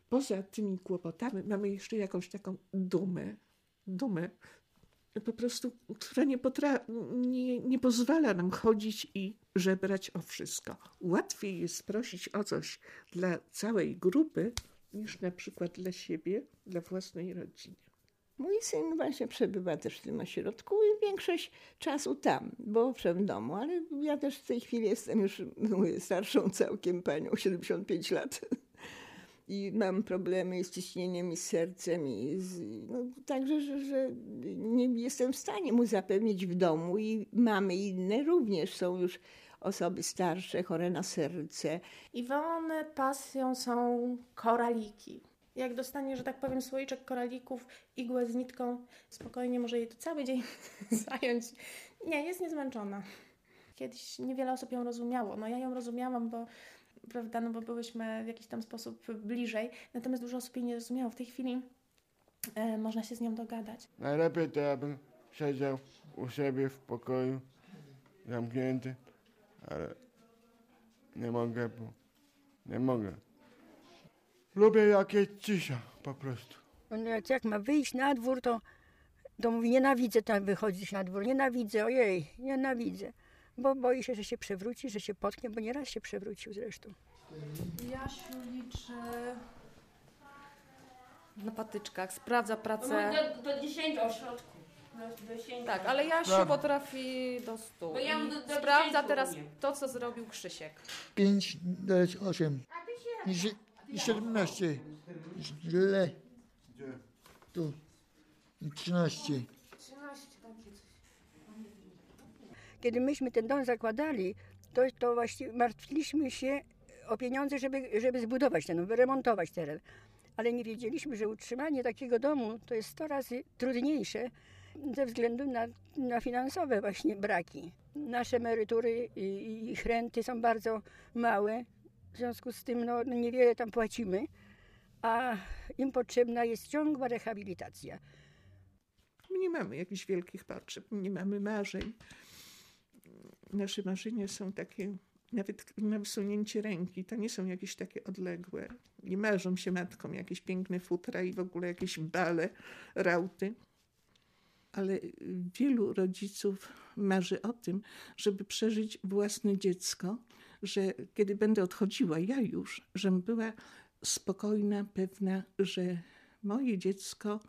poza tymi kłopotami, mamy jeszcze jakąś taką dumę. Dumę, po prostu, która nie, nie, nie pozwala nam chodzić i żebrać o wszystko. Łatwiej jest prosić o coś dla całej grupy, niż na przykład dla siebie, dla własnej rodziny. Mój syn właśnie przebywa też w tym ośrodku i większość czasu tam, bo owszem w domu, ale ja też w tej chwili jestem już mówię, starszą całkiem panią, 75 lat. I mam problemy z ciśnieniem, i z sercem, i z, no, także, że, że nie jestem w stanie mu zapewnić w domu i mamy inne również są już osoby starsze, chore na serce. Iwony pasją są koraliki. Jak dostanie, że tak powiem, słoiczek koralików, igłę z nitką, spokojnie może jej to cały dzień zająć. Nie, jest niezmęczona. Kiedyś niewiele osób ją rozumiało. No ja ją rozumiałam, bo prawda, no bo byłyśmy w jakiś tam sposób bliżej. Natomiast dużo osób jej nie rozumiało. W tej chwili e, można się z nią dogadać. Najlepiej to ja bym siedział u siebie w pokoju, zamknięty, ale nie mogę, bo nie mogę. Lubię jak jest cisza po prostu. On jak, jak ma wyjść na dwór, to, to mówi, nienawidzę tam wychodzić na dwór, nienawidzę, ojej, nienawidzę. Bo boi się, że się przewróci, że się potknie, bo nieraz się przewrócił zresztą. Jasiu liczy na patyczkach, sprawdza pracę. Do, do 10 ośrodku. Do, do 10. Tak, ale Jasiu Dobra. potrafi do stu. Bo ja I do- do sprawdza 10 teraz to, co zrobił Krzysiek. 5 dać 8. I, sie- I 17. Źle. Tu. I 13. 13, dobrze. Kiedy myśmy ten dom zakładali, to, to właściwie martwiliśmy się o pieniądze, żeby, żeby zbudować ten, wyremontować teren. Ale nie wiedzieliśmy, że utrzymanie takiego domu to jest 100 razy trudniejsze ze względu na, na finansowe właśnie braki. Nasze emerytury i, ich renty są bardzo małe, w związku z tym no, niewiele tam płacimy, a im potrzebna jest ciągła rehabilitacja. My nie mamy jakichś wielkich potrzeb, nie mamy marzeń. Nasze marzenia są takie nawet na wysunięcie ręki. To nie są jakieś takie odległe. Nie marzą się matkom jakieś piękne futra i w ogóle jakieś bale, rauty. Ale wielu rodziców marzy o tym, żeby przeżyć własne dziecko, że kiedy będę odchodziła, ja już, żebym była spokojna, pewna, że moje dziecko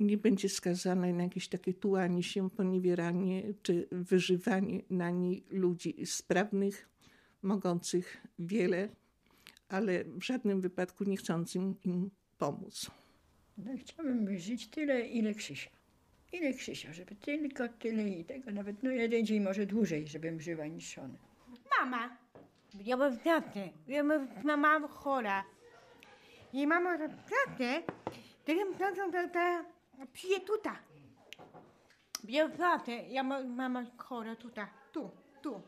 nie będzie skazane na jakieś takie tułanie się, poniewieranie czy wyżywanie na niej ludzi sprawnych, mogących wiele, ale w żadnym wypadku nie chcącym im pomóc. No, chciałabym żyć tyle, ile Krzysia. Ile Krzysia, żeby tylko tyle i tego, nawet no jeden dzień może dłużej, żebym żyła niż on. Mama, ja mam tatę, ja mam mama chora. I mama tatę, to ja mam tatę, tata przyje tutaj. Ja tatę, ja mam mama chora tutaj, tu, tu.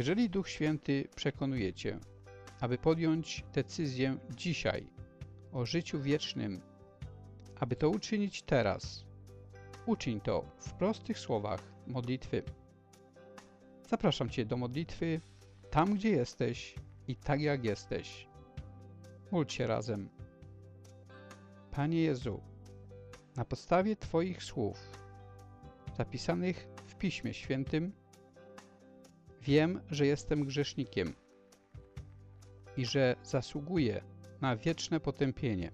Jeżeli Duch Święty przekonuje Cię, aby podjąć decyzję dzisiaj o życiu wiecznym, aby to uczynić teraz, uczyń to w prostych słowach modlitwy. Zapraszam Cię do modlitwy tam, gdzie jesteś i tak jak jesteś. Módl się razem. Panie Jezu, na podstawie Twoich słów zapisanych w Piśmie Świętym, Wiem, że jestem grzesznikiem i że zasługuję na wieczne potępienie.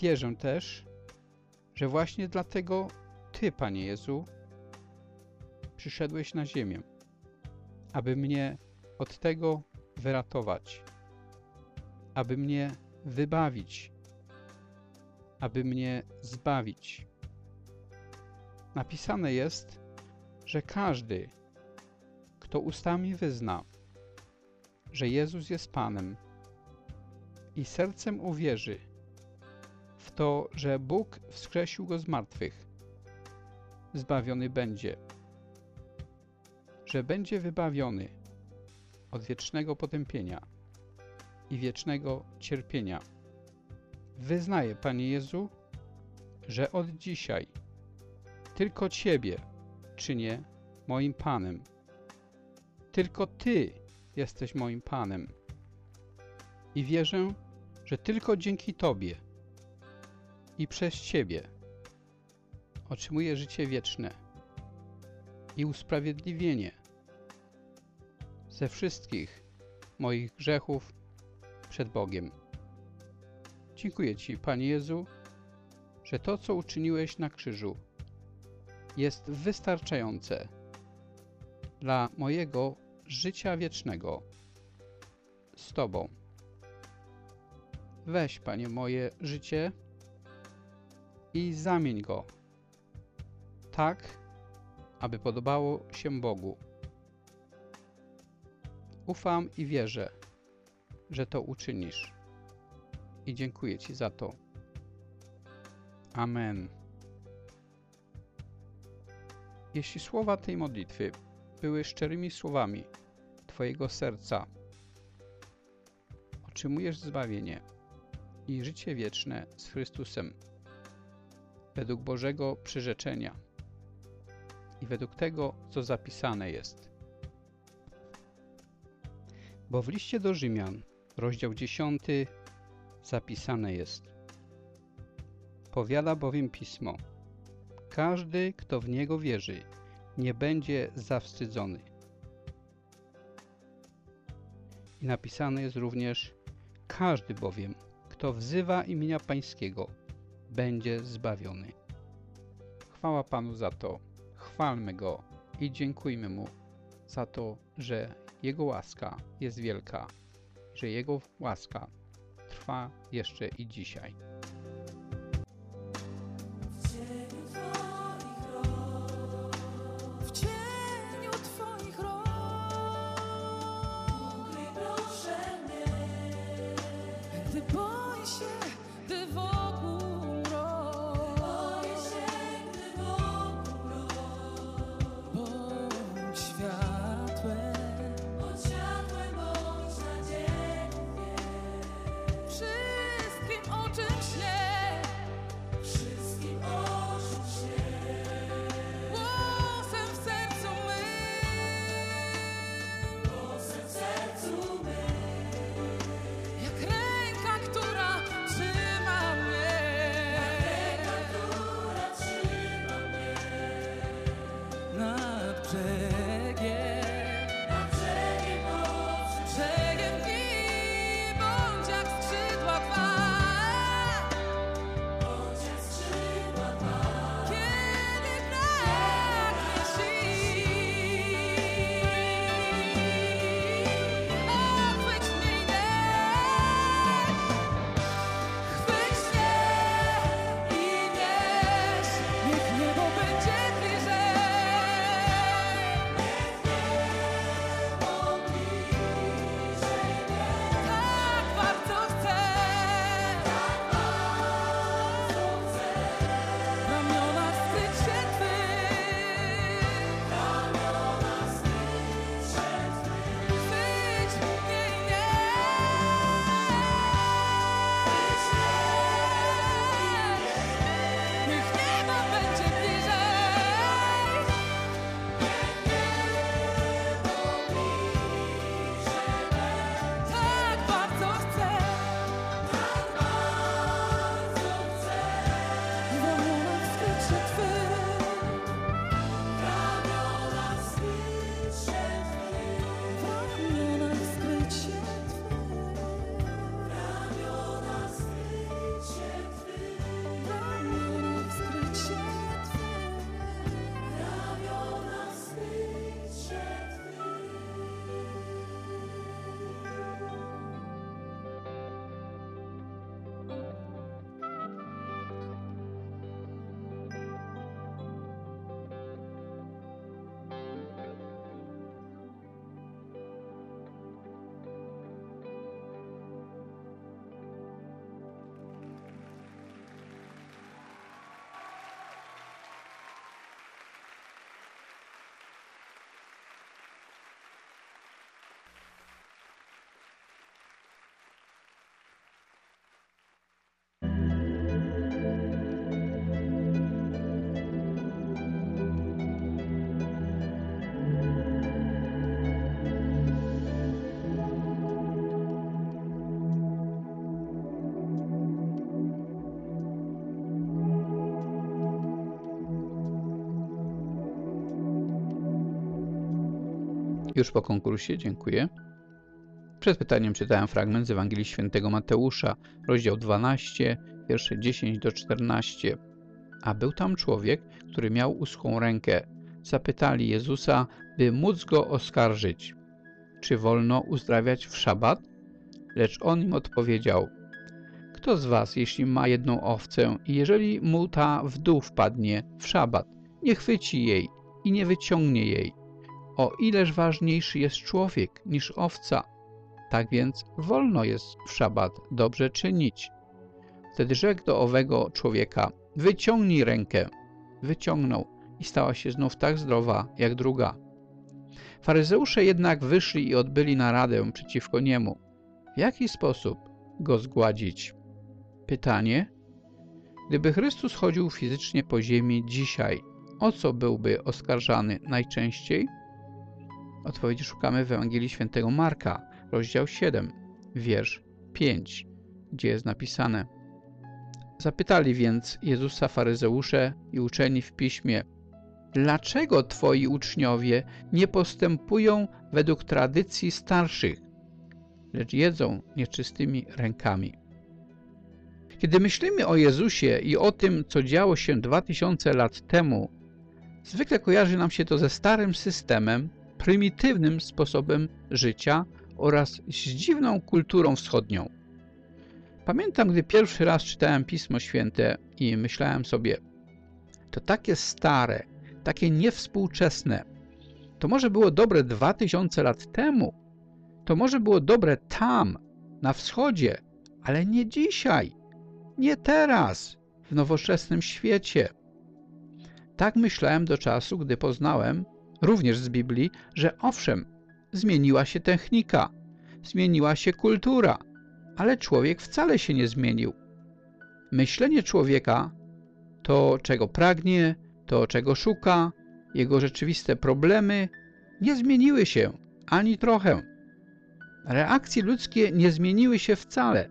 Wierzę też, że właśnie dlatego Ty, Panie Jezu, przyszedłeś na ziemię, aby mnie od tego wyratować, aby mnie wybawić, aby mnie zbawić. Napisane jest, że każdy, kto ustami wyzna, że Jezus jest Panem i sercem uwierzy w to, że Bóg wskrzesił Go z martwych, zbawiony będzie, że będzie wybawiony od wiecznego potępienia i wiecznego cierpienia. Wyznaję, Panie Jezu, że od dzisiaj tylko Ciebie czynię moim Panem. Tylko Ty jesteś moim Panem. I wierzę, że tylko dzięki Tobie i przez Ciebie otrzymuję życie wieczne i usprawiedliwienie ze wszystkich moich grzechów przed Bogiem. Dziękuję Ci, Panie Jezu, że to, co uczyniłeś na krzyżu, jest wystarczające dla mojego życia wiecznego z Tobą. Weź, Panie, moje życie i zamień go tak, aby podobało się Bogu. Ufam i wierzę, że to uczynisz. I dziękuję Ci za to. Amen. Jeśli słowa tej modlitwy były szczerymi słowami Twojego serca, otrzymujesz zbawienie i życie wieczne z Chrystusem. Według Bożego przyrzeczenia i według tego, co zapisane jest. Bo w liście do Rzymian, rozdział 10, zapisane jest. Powiada bowiem Pismo Każdy, kto w Niego wierzy, nie będzie zawstydzony. I napisane jest również Każdy bowiem, kto wzywa imienia Pańskiego, będzie zbawiony. Chwała Panu za to, chwalmy Go i dziękujmy Mu za to, że Jego łaska jest wielka, że Jego łaska trwa jeszcze i dzisiaj. Już po konkursie, dziękuję. Przed pytaniem czytałem fragment z Ewangelii Świętego Mateusza, rozdział 12, wiersze 10 do 14. A był tam człowiek, który miał uschłą rękę. Zapytali Jezusa, by móc go oskarżyć. Czy wolno uzdrawiać w szabat? Lecz on im odpowiedział, kto z was, jeśli ma jedną owcę i jeżeli mu ta w dół wpadnie w szabat, nie chwyci jej i nie wyciągnie jej. O ileż ważniejszy jest człowiek niż owca. Tak więc wolno jest w szabat dobrze czynić. Wtedy rzekł do owego człowieka, wyciągnij rękę. Wyciągnął i stała się znów tak zdrowa jak druga. Faryzeusze jednak wyszli i odbyli naradę przeciwko niemu. W jaki sposób go zgładzić? Pytanie. Gdyby Chrystus chodził fizycznie po ziemi dzisiaj, o co byłby oskarżany najczęściej? Odpowiedzi szukamy w Ewangelii Świętego Marka, rozdział 7, wiersz 5, gdzie jest napisane Zapytali więc Jezusa faryzeusze i uczeni w piśmie Dlaczego twoi uczniowie nie postępują według tradycji starszych, lecz jedzą nieczystymi rękami? Kiedy myślimy o Jezusie i o tym, co działo się 2000 lat temu, zwykle kojarzy nam się to ze starym systemem, prymitywnym sposobem życia oraz z dziwną kulturą wschodnią. Pamiętam, gdy pierwszy raz czytałem Pismo Święte i myślałem sobie, to takie stare, takie niewspółczesne. To może było dobre 2000 lat temu, to może było dobre tam, na wschodzie, ale nie dzisiaj, nie teraz, w nowoczesnym świecie. Tak myślałem do czasu, gdy poznałem, również z Biblii, że owszem, zmieniła się technika, zmieniła się kultura, ale człowiek wcale się nie zmienił. Myślenie człowieka, to czego pragnie, to czego szuka, jego rzeczywiste problemy nie zmieniły się ani trochę. Reakcje ludzkie nie zmieniły się wcale.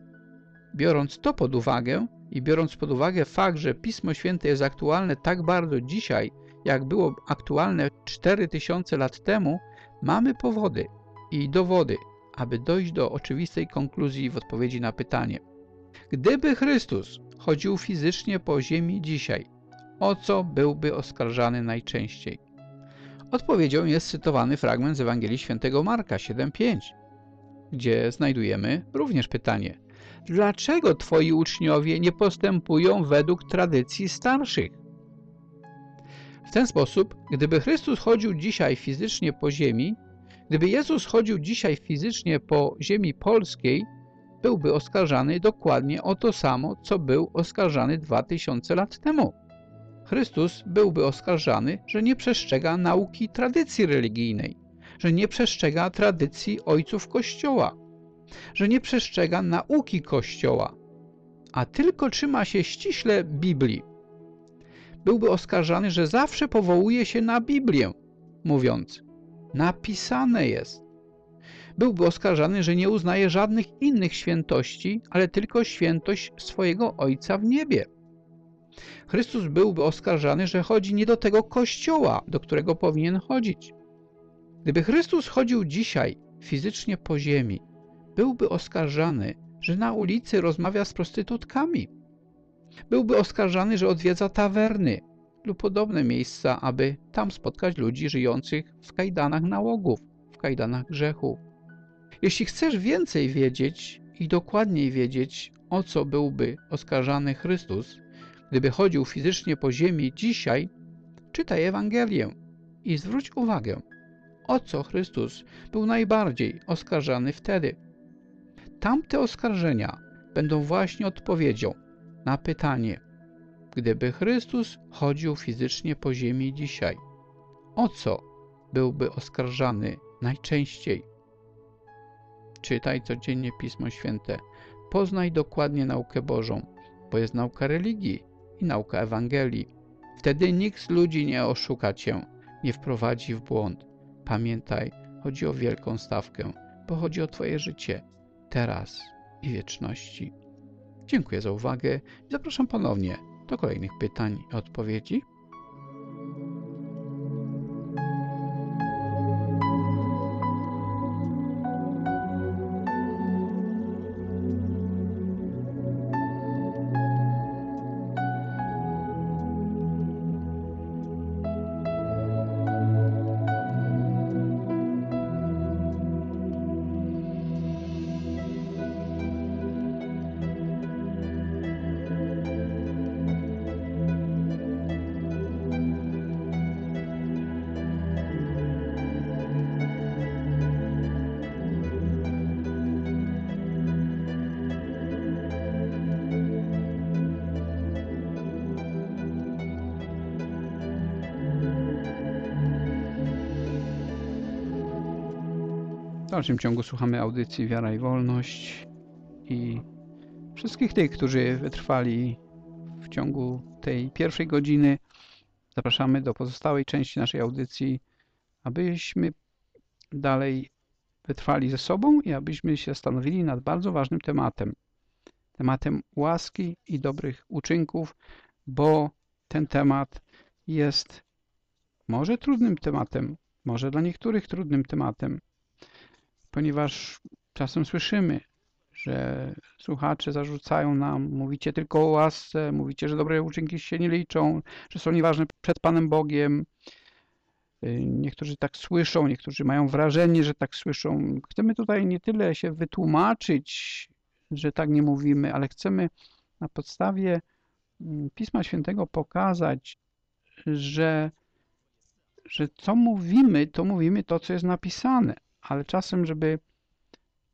Biorąc to pod uwagę i biorąc pod uwagę fakt, że Pismo Święte jest aktualne tak bardzo dzisiaj, jak było aktualne 4000 lat temu, mamy powody i dowody, aby dojść do oczywistej konkluzji w odpowiedzi na pytanie. Gdyby Chrystus chodził fizycznie po ziemi dzisiaj, o co byłby oskarżany najczęściej? Odpowiedzią jest cytowany fragment z Ewangelii Świętego Marka 7,5, gdzie znajdujemy również pytanie. Dlaczego twoi uczniowie nie postępują według tradycji starszych? W ten sposób, gdyby Chrystus chodził dzisiaj fizycznie po ziemi, gdyby Jezus chodził dzisiaj fizycznie po ziemi polskiej, byłby oskarżany dokładnie o to samo, co był oskarżany 2000 lat temu. Chrystus byłby oskarżany, że nie przestrzega nauki tradycji religijnej, że nie przestrzega tradycji ojców Kościoła, że nie przestrzega nauki Kościoła, a tylko trzyma się ściśle Biblii. Byłby oskarżany, że zawsze powołuje się na Biblię, mówiąc, napisane jest. Byłby oskarżany, że nie uznaje żadnych innych świętości, ale tylko świętość swojego Ojca w niebie. Chrystus byłby oskarżany, że chodzi nie do tego kościoła, do którego powinien chodzić. Gdyby Chrystus chodził dzisiaj fizycznie po ziemi, byłby oskarżany, że na ulicy rozmawia z prostytutkami. Byłby oskarżany, że odwiedza tawerny lub podobne miejsca, aby tam spotkać ludzi żyjących w kajdanach nałogów, w kajdanach grzechu. Jeśli chcesz więcej wiedzieć i dokładniej wiedzieć, o co byłby oskarżany Chrystus, gdyby chodził fizycznie po ziemi dzisiaj, czytaj Ewangelię i zwróć uwagę, o co Chrystus był najbardziej oskarżany wtedy. Tamte oskarżenia będą właśnie odpowiedzią na pytanie, gdyby Chrystus chodził fizycznie po ziemi dzisiaj, o co byłby oskarżany najczęściej? Czytaj codziennie Pismo Święte, poznaj dokładnie naukę Bożą, bo jest nauka religii i nauka Ewangelii. Wtedy nikt z ludzi nie oszuka Cię, nie wprowadzi w błąd. Pamiętaj, chodzi o wielką stawkę, bo chodzi o Twoje życie, teraz i wieczności. Dziękuję za uwagę i zapraszam ponownie do kolejnych pytań i odpowiedzi. Dalszym ciągu słuchamy audycji Wiara i Wolność i wszystkich tych, którzy wytrwali w ciągu tej pierwszej godziny. Zapraszamy do pozostałej części naszej audycji, abyśmy dalej wytrwali ze sobą i abyśmy się zastanowili nad bardzo ważnym tematem. Tematem łaski i dobrych uczynków, bo ten temat jest może trudnym tematem, może dla niektórych trudnym tematem, ponieważ czasem słyszymy, że słuchacze zarzucają nam, mówicie tylko o łasce, mówicie, że dobre uczynki się nie liczą, że są nieważne przed Panem Bogiem. Y, Niektórzy tak słyszą, niektórzy mają wrażenie, że tak słyszą. Chcemy tutaj nie tyle się wytłumaczyć, że tak nie mówimy, ale chcemy na podstawie mm, Pisma Świętego pokazać, że, że co mówimy, to mówimy to, co jest napisane, ale czasem, żeby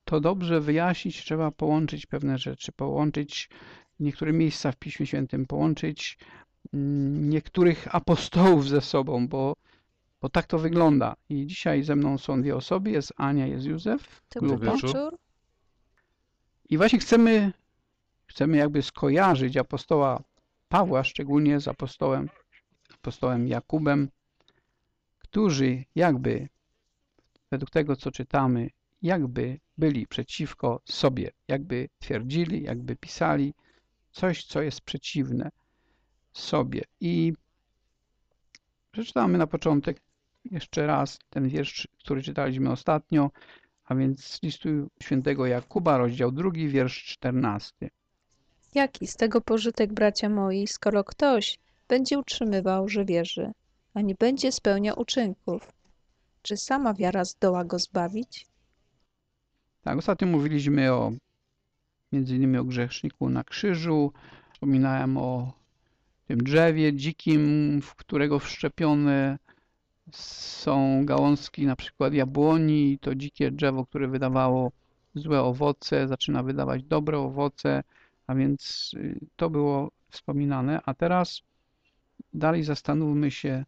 to dobrze wyjaśnić, trzeba połączyć pewne rzeczy, połączyć niektóre miejsca w Piśmie Świętym, połączyć mm, niektórych apostołów ze sobą, bo, bo tak to wygląda. I dzisiaj ze mną są dwie osoby, jest Ania, jest Józef. Dobry wieczór. I właśnie chcemy, chcemy jakby skojarzyć apostoła Pawła, szczególnie z apostołem, apostołem Jakubem, którzy jakby według tego, co czytamy, jakby byli przeciwko sobie, jakby twierdzili, jakby pisali coś, co jest przeciwne sobie. I przeczytamy na początek jeszcze raz ten wiersz, który czytaliśmy ostatnio, a więc z listu świętego Jakuba, rozdział drugi, wiersz czternasty. Jaki z tego pożytek, bracia moi, skoro ktoś będzie utrzymywał, że wierzy, a nie będzie spełniał uczynków? Czy sama wiara zdoła go zbawić? Tak, ostatnio mówiliśmy o między innymi o grzeszniku na krzyżu. Wspominałem o tym drzewie dzikim, w którego wszczepione są gałązki na przykład jabłoni. To dzikie drzewo, które wydawało złe owoce, zaczyna wydawać dobre owoce, a więc y, to było wspominane. A teraz dalej zastanówmy się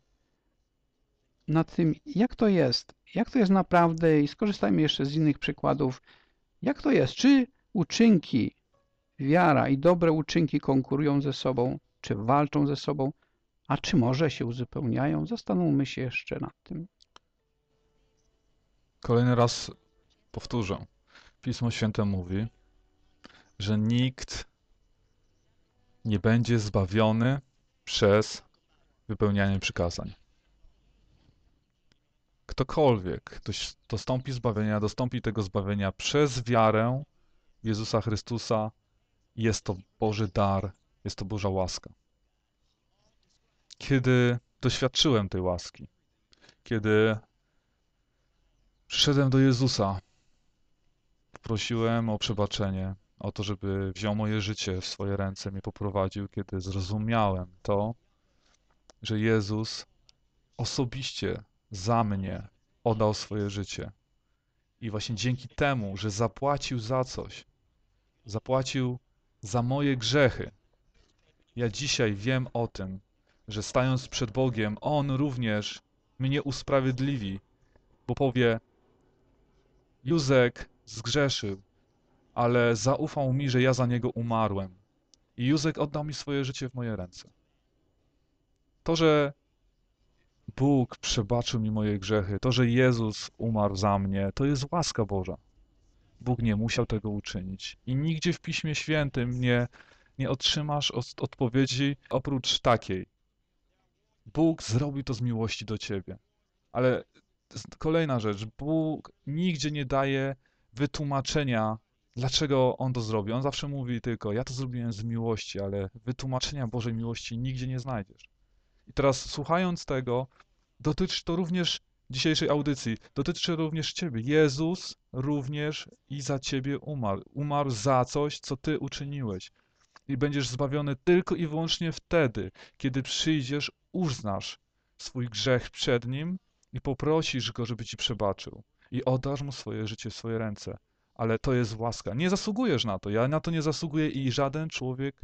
nad tym, jak to jest, jak to jest naprawdę i skorzystajmy jeszcze z innych przykładów. Jak to jest? Czy uczynki, wiara i dobre uczynki konkurują ze sobą, czy walczą ze sobą, a czy może się uzupełniają? Zastanówmy się jeszcze nad tym. Kolejny raz powtórzę. Pismo Święte mówi, że nikt nie będzie zbawiony przez wypełnianie przykazań. Ktokolwiek doś- dostąpi zbawienia, dostąpi tego zbawienia przez wiarę Jezusa Chrystusa, jest to Boży dar, jest to Boża łaska. Kiedy doświadczyłem tej łaski, kiedy przyszedłem do Jezusa, prosiłem o przebaczenie, o to, żeby wziął moje życie w swoje ręce, mnie poprowadził, kiedy zrozumiałem to, że Jezus osobiście za mnie oddał swoje życie. I właśnie dzięki temu, że zapłacił za coś, zapłacił za moje grzechy, ja dzisiaj wiem o tym, że stając przed Bogiem, On również mnie usprawiedliwi, bo powie: Józek zgrzeszył, ale zaufał mi, że ja za niego umarłem. I Józek oddał mi swoje życie w moje ręce. To, że Bóg przebaczył mi moje grzechy, to, że Jezus umarł za mnie, to jest łaska Boża. Bóg nie musiał tego uczynić. I nigdzie w Piśmie Świętym nie, nie otrzymasz od- odpowiedzi oprócz takiej. Bóg zrobił to z miłości do ciebie. Ale kolejna rzecz, Bóg nigdzie nie daje wytłumaczenia, dlaczego On to zrobił. On zawsze mówi tylko, ja to zrobiłem z miłości, ale wytłumaczenia Bożej miłości nigdzie nie znajdziesz. I teraz słuchając tego, dotyczy to również dzisiejszej audycji, dotyczy również ciebie. Jezus również i za ciebie umarł. Umarł za coś, co ty uczyniłeś. I będziesz zbawiony tylko i wyłącznie wtedy, kiedy przyjdziesz, uznasz swój grzech przed Nim i poprosisz Go, żeby ci przebaczył. I oddasz Mu swoje życie w swoje ręce. Ale to jest łaska. Nie zasługujesz na to. Ja na to nie zasługuję i żaden człowiek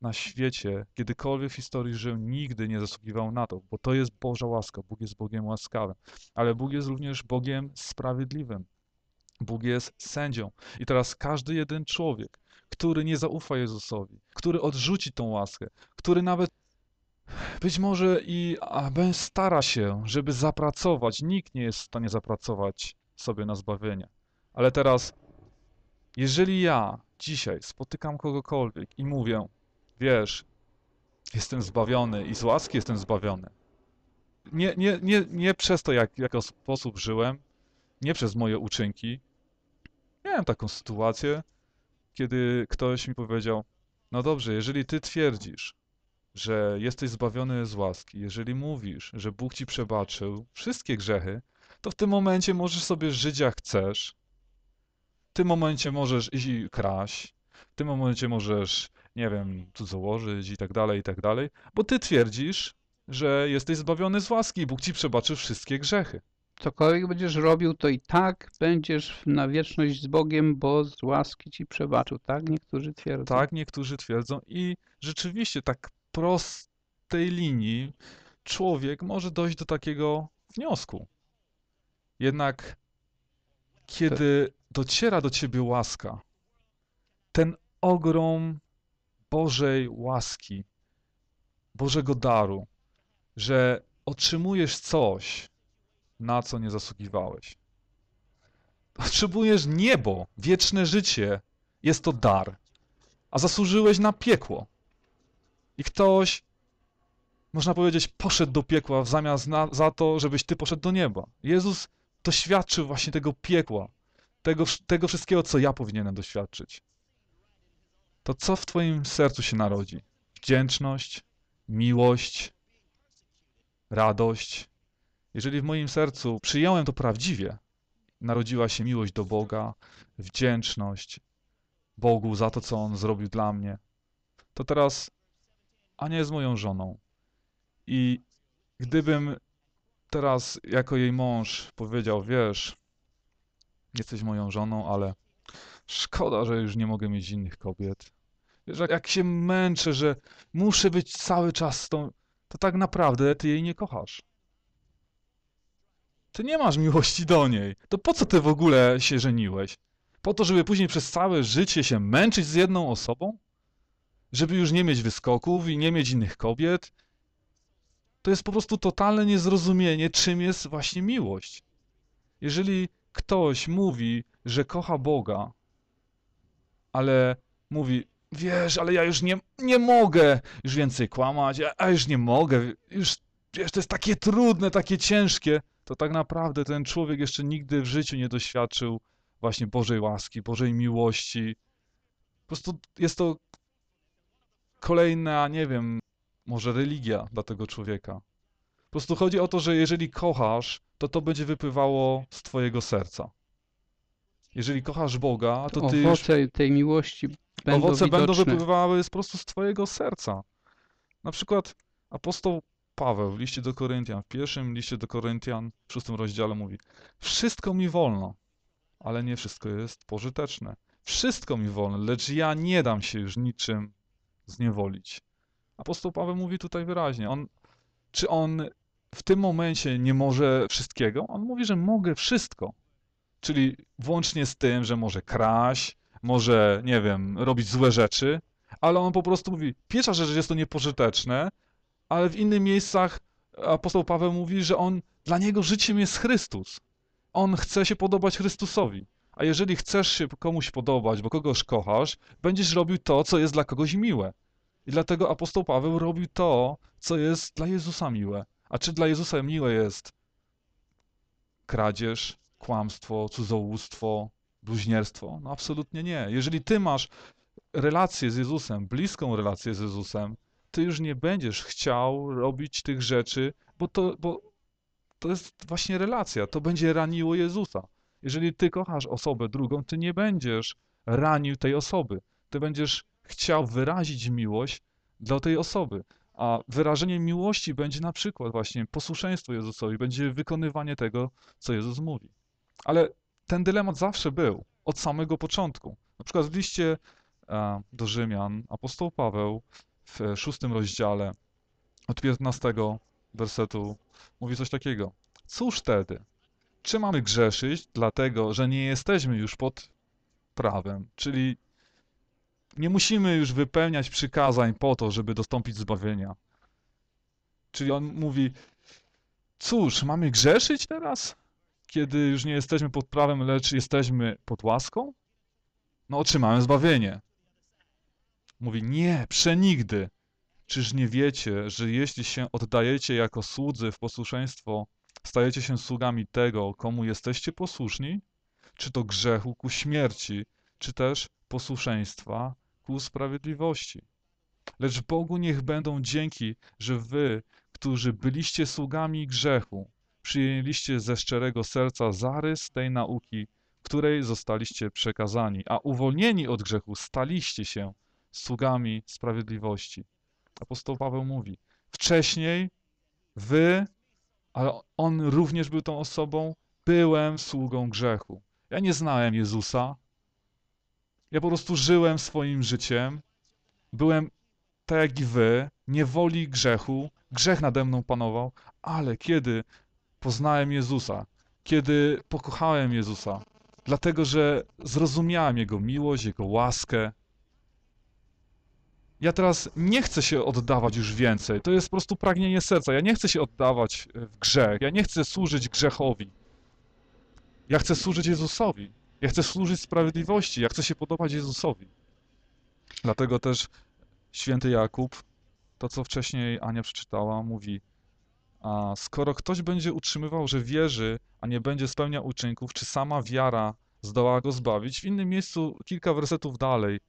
na świecie, kiedykolwiek w historii żył, nigdy nie zasługiwał na to, bo to jest Boża łaska. Bóg jest Bogiem łaskawym, ale Bóg jest również Bogiem sprawiedliwym. Bóg jest sędzią. I teraz każdy jeden człowiek, który nie zaufa Jezusowi, który odrzuci tą łaskę, który nawet być może i stara się, żeby zapracować. Nikt nie jest w stanie zapracować sobie na zbawienie. Ale teraz, jeżeli ja dzisiaj spotykam kogokolwiek i mówię, wiesz, jestem zbawiony i z łaski jestem zbawiony. Nie, nie, nie, nie przez to, jak, w jaki sposób żyłem, nie przez moje uczynki. Miałem taką sytuację, kiedy ktoś mi powiedział: No dobrze, jeżeli ty twierdzisz, że jesteś zbawiony z łaski, jeżeli mówisz, że Bóg ci przebaczył wszystkie grzechy, to w tym momencie możesz sobie żyć jak chcesz. W tym momencie możesz iść i kraść. W tym momencie możesz, nie wiem, cudzołożyć i tak dalej, i tak dalej, bo ty twierdzisz, że jesteś zbawiony z łaski i Bóg ci przebaczył wszystkie grzechy. Cokolwiek będziesz robił, to i tak będziesz na wieczność z Bogiem, bo z łaski ci przebaczył, tak? Niektórzy twierdzą. Tak niektórzy twierdzą i rzeczywiście tak prostej linii człowiek może dojść do takiego wniosku. Jednak kiedy dociera do ciebie łaska, ten ogrom Bożej łaski, Bożego daru, że otrzymujesz coś, na co nie zasługiwałeś. Otrzymujesz niebo, wieczne życie, jest to dar, a zasłużyłeś na piekło. I ktoś, można powiedzieć, poszedł do piekła w zamiast na, za to, żebyś ty poszedł do nieba. Jezus doświadczył właśnie tego piekła, tego, tego wszystkiego, co ja powinienem doświadczyć. To co w twoim sercu się narodzi? Wdzięczność, miłość, radość. Jeżeli w moim sercu przyjąłem to prawdziwie, narodziła się miłość do Boga, wdzięczność Bogu za to, co On zrobił dla mnie, to teraz Ania jest moją żoną. I gdybym teraz jako jej mąż powiedział, wiesz, jesteś moją żoną, ale szkoda, że już nie mogę mieć innych kobiet. Wiesz, jak się męczę, że muszę być cały czas z tą, to tak naprawdę ty jej nie kochasz. Ty nie masz miłości do niej. To po co ty w ogóle się żeniłeś? Po to, żeby później przez całe życie się męczyć z jedną osobą? Żeby już nie mieć wyskoków i nie mieć innych kobiet? To jest po prostu totalne niezrozumienie, czym jest właśnie miłość. Jeżeli ktoś mówi, że kocha Boga, ale mówi, wiesz, ale ja już nie, nie mogę już więcej kłamać, a, a już nie mogę, już, wiesz, to jest takie trudne, takie ciężkie, to tak naprawdę ten człowiek jeszcze nigdy w życiu nie doświadczył właśnie Bożej łaski, Bożej miłości. Po prostu jest to kolejna, nie wiem, może religia dla tego człowieka. Po prostu chodzi o to, że jeżeli kochasz, to to będzie wypływało z twojego serca. Jeżeli kochasz Boga, to ty już... Owoce tej miłości będą Owoce widoczne. będą wypływały po prostu z twojego serca. Na przykład apostoł Paweł w liście do Koryntian, w pierwszym liście do Koryntian, w szóstym rozdziale mówi Wszystko mi wolno, ale nie wszystko jest pożyteczne. Wszystko mi wolno, lecz ja nie dam się już niczym zniewolić. Apostoł Paweł mówi tutaj wyraźnie. On, czy on w tym momencie nie może wszystkiego? On mówi, że mogę wszystko. Czyli włącznie z tym, że może kraść, może, nie wiem, robić złe rzeczy, ale on po prostu mówi, pierwsza rzecz jest to niepożyteczne, ale w innych miejscach apostoł Paweł mówi, że on, dla niego życiem jest Chrystus. On chce się podobać Chrystusowi. A jeżeli chcesz się komuś podobać, bo kogoś kochasz, będziesz robił to, co jest dla kogoś miłe. I dlatego apostoł Paweł robił to, co jest dla Jezusa miłe. A czy dla Jezusa miłe jest kradzież, kłamstwo, cudzołóstwo, bluźnierstwo? No absolutnie nie. Jeżeli ty masz relację z Jezusem, bliską relację z Jezusem, ty już nie będziesz chciał robić tych rzeczy, bo to, bo to jest właśnie relacja. To będzie raniło Jezusa. Jeżeli ty kochasz osobę drugą, ty nie będziesz ranił tej osoby. Ty będziesz chciał wyrazić miłość dla tej osoby. A wyrażeniem miłości będzie na przykład właśnie posłuszeństwo Jezusowi, będzie wykonywanie tego, co Jezus mówi. Ale ten dylemat zawsze był, od samego początku. Na przykład w liście e, do Rzymian apostoł Paweł w szóstym rozdziale od 15 wersetu mówi coś takiego. Cóż wtedy? czy mamy grzeszyć, dlatego że nie jesteśmy już pod prawem, czyli nie musimy już wypełniać przykazań po to, żeby dostąpić zbawienia. Czyli on mówi, cóż, mamy grzeszyć teraz, kiedy już nie jesteśmy pod prawem, lecz jesteśmy pod łaską? No, otrzymałem zbawienie. Mówi, nie, przenigdy. Czyż nie wiecie, że jeśli się oddajecie jako słudzy w posłuszeństwo, stajecie się sługami tego, komu jesteście posłuszni? Czy to grzechu ku śmierci, czy też posłuszeństwa ku sprawiedliwości? Lecz Bogu niech będą dzięki, że wy, którzy byliście sługami grzechu, przyjęliście ze szczerego serca zarys tej nauki, której zostaliście przekazani, a uwolnieni od grzechu staliście się sługami sprawiedliwości. Apostoł Paweł mówi, wcześniej wy, ale on również był tą osobą, byłem sługą grzechu. Ja nie znałem Jezusa. Ja po prostu żyłem swoim życiem. Byłem tak jak i wy, niewoli grzechu. Grzech nade mną panował, ale kiedy poznałem Jezusa, kiedy pokochałem Jezusa, dlatego że zrozumiałem Jego miłość, Jego łaskę, ja teraz nie chcę się oddawać już więcej. To jest po prostu pragnienie serca. Ja nie chcę się oddawać w grzech. Ja nie chcę służyć grzechowi. Ja chcę służyć Jezusowi. Ja chcę służyć sprawiedliwości. Ja chcę się podobać Jezusowi. Dlatego też święty Jakub, to co wcześniej Ania przeczytała, mówi: A skoro ktoś będzie utrzymywał, że wierzy, a nie będzie spełniał uczynków, czy sama wiara zdoła go zbawić? W innym miejscu, kilka wersetów dalej,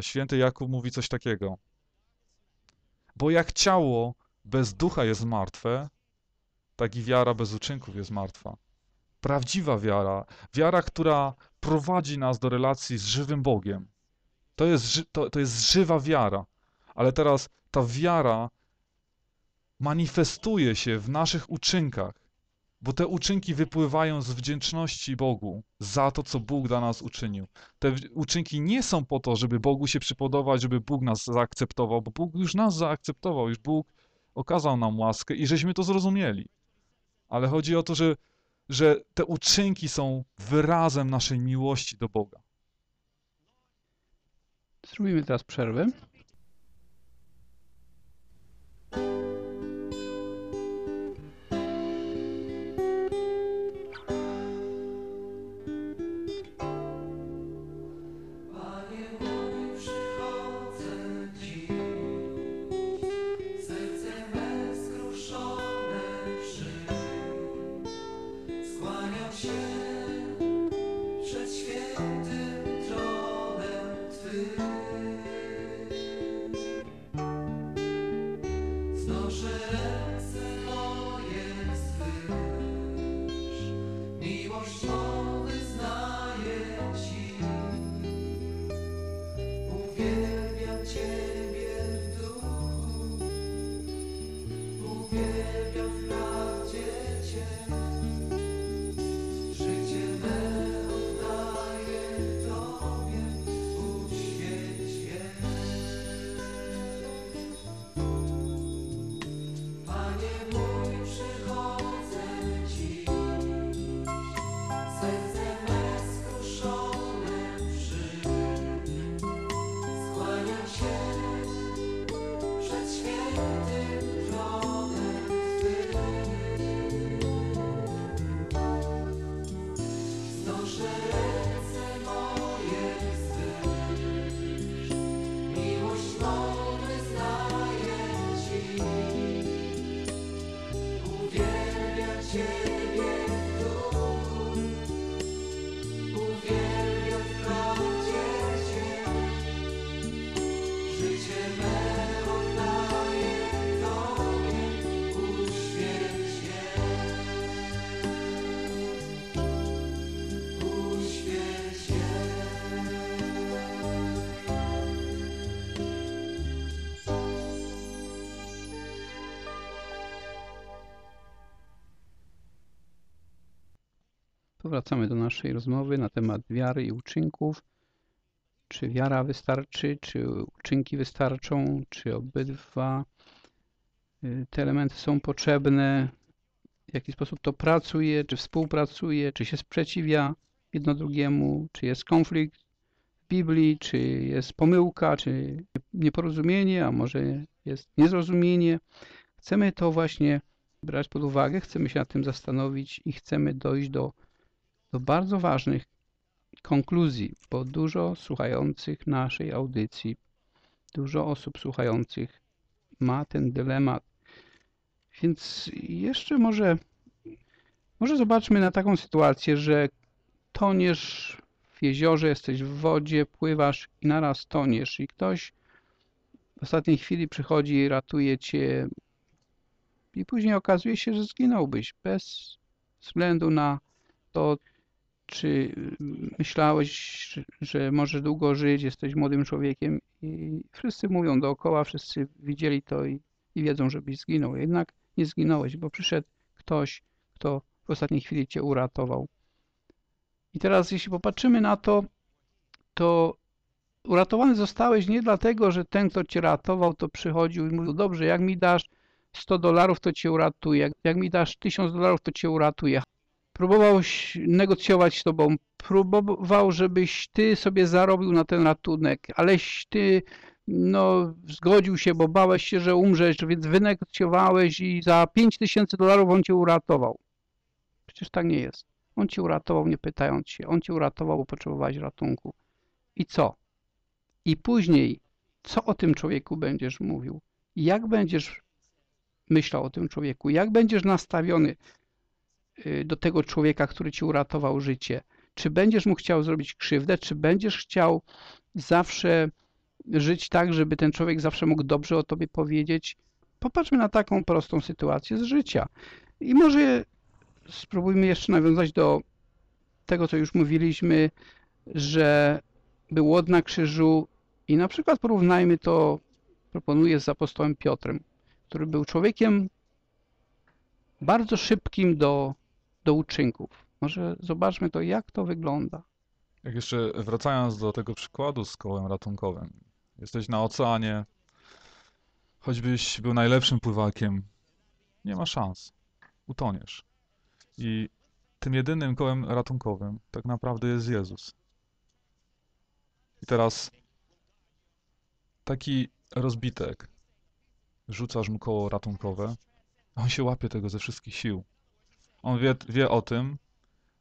święty Jakub mówi coś takiego. Bo jak ciało bez ducha jest martwe, tak i wiara bez uczynków jest martwa. Prawdziwa wiara, wiara, która prowadzi nas do relacji z żywym Bogiem. To jest, to, to jest żywa wiara. Ale teraz ta wiara manifestuje się w naszych uczynkach, bo te uczynki wypływają z wdzięczności Bogu za to, co Bóg dla nas uczynił. Te uczynki nie są po to, żeby Bogu się przypodobać, żeby Bóg nas zaakceptował, bo Bóg już nas zaakceptował, już Bóg okazał nam łaskę i żeśmy to zrozumieli. Ale chodzi o to, że, że te uczynki są wyrazem naszej miłości do Boga. Zrobimy teraz przerwę. Powracamy do naszej rozmowy na temat wiary i uczynków. Czy wiara wystarczy, czy uczynki wystarczą, czy obydwa y, te elementy są potrzebne, w jaki sposób to pracuje, czy współpracuje, czy się sprzeciwia jedno drugiemu, czy jest konflikt w Biblii, czy jest pomyłka, czy nieporozumienie, a może jest niezrozumienie. Chcemy to właśnie brać pod uwagę, chcemy się nad tym zastanowić i chcemy dojść do, do bardzo ważnych konkluzji, bo dużo słuchających naszej audycji, dużo osób słuchających ma ten dylemat. Więc jeszcze może, może zobaczmy na taką sytuację, że toniesz w jeziorze, jesteś w wodzie, pływasz i naraz toniesz i ktoś w ostatniej chwili przychodzi i ratuje cię i później okazuje się, że zginąłbyś bez względu na to, czy myślałeś, że- że możesz długo żyć, jesteś młodym człowiekiem i wszyscy mówią dookoła, wszyscy widzieli to i, i wiedzą, żebyś zginął. Jednak nie zginąłeś, bo przyszedł ktoś, kto w ostatniej chwili cię uratował. I teraz, jeśli popatrzymy na to, to uratowany zostałeś nie dlatego, że ten, kto cię ratował, to przychodził i mówił, dobrze, jak mi dasz 100 dolarów, to cię uratuję. Jak- mi dasz 1000 dolarów, to cię uratuję. Próbował negocjować z tobą, próbował, żebyś ty sobie zarobił na ten ratunek, aleś ty no, zgodził się, bo bałeś się, że umrzesz, więc wynegocjowałeś i za 5000 dolarów on cię uratował. Przecież tak nie jest. On cię uratował nie pytając się. On cię uratował, bo potrzebowałeś ratunku. I co? I później, co o tym człowieku będziesz mówił? Jak będziesz myślał o tym człowieku? Jak będziesz nastawiony do tego człowieka, który ci uratował życie? Czy będziesz mu chciał zrobić krzywdę? Czy będziesz chciał zawsze żyć tak, żeby ten człowiek zawsze mógł dobrze o tobie powiedzieć? Popatrzmy na taką prostą sytuację z życia. I może spróbujmy jeszcze nawiązać do tego, co już mówiliśmy, że był łod na krzyżu i na przykład porównajmy to, proponuję z apostołem Piotrem, który był człowiekiem bardzo szybkim do, do uczynków. Może zobaczmy to, jak to wygląda. Jak jeszcze wracając do tego przykładu z kołem ratunkowym. Jesteś na oceanie, choćbyś był najlepszym pływakiem, nie ma szans. Utoniesz. I tym jedynym kołem ratunkowym tak naprawdę jest Jezus. I teraz taki rozbitek, rzucasz mu koło ratunkowe, a on się łapie tego ze wszystkich sił. On wie, wie o tym,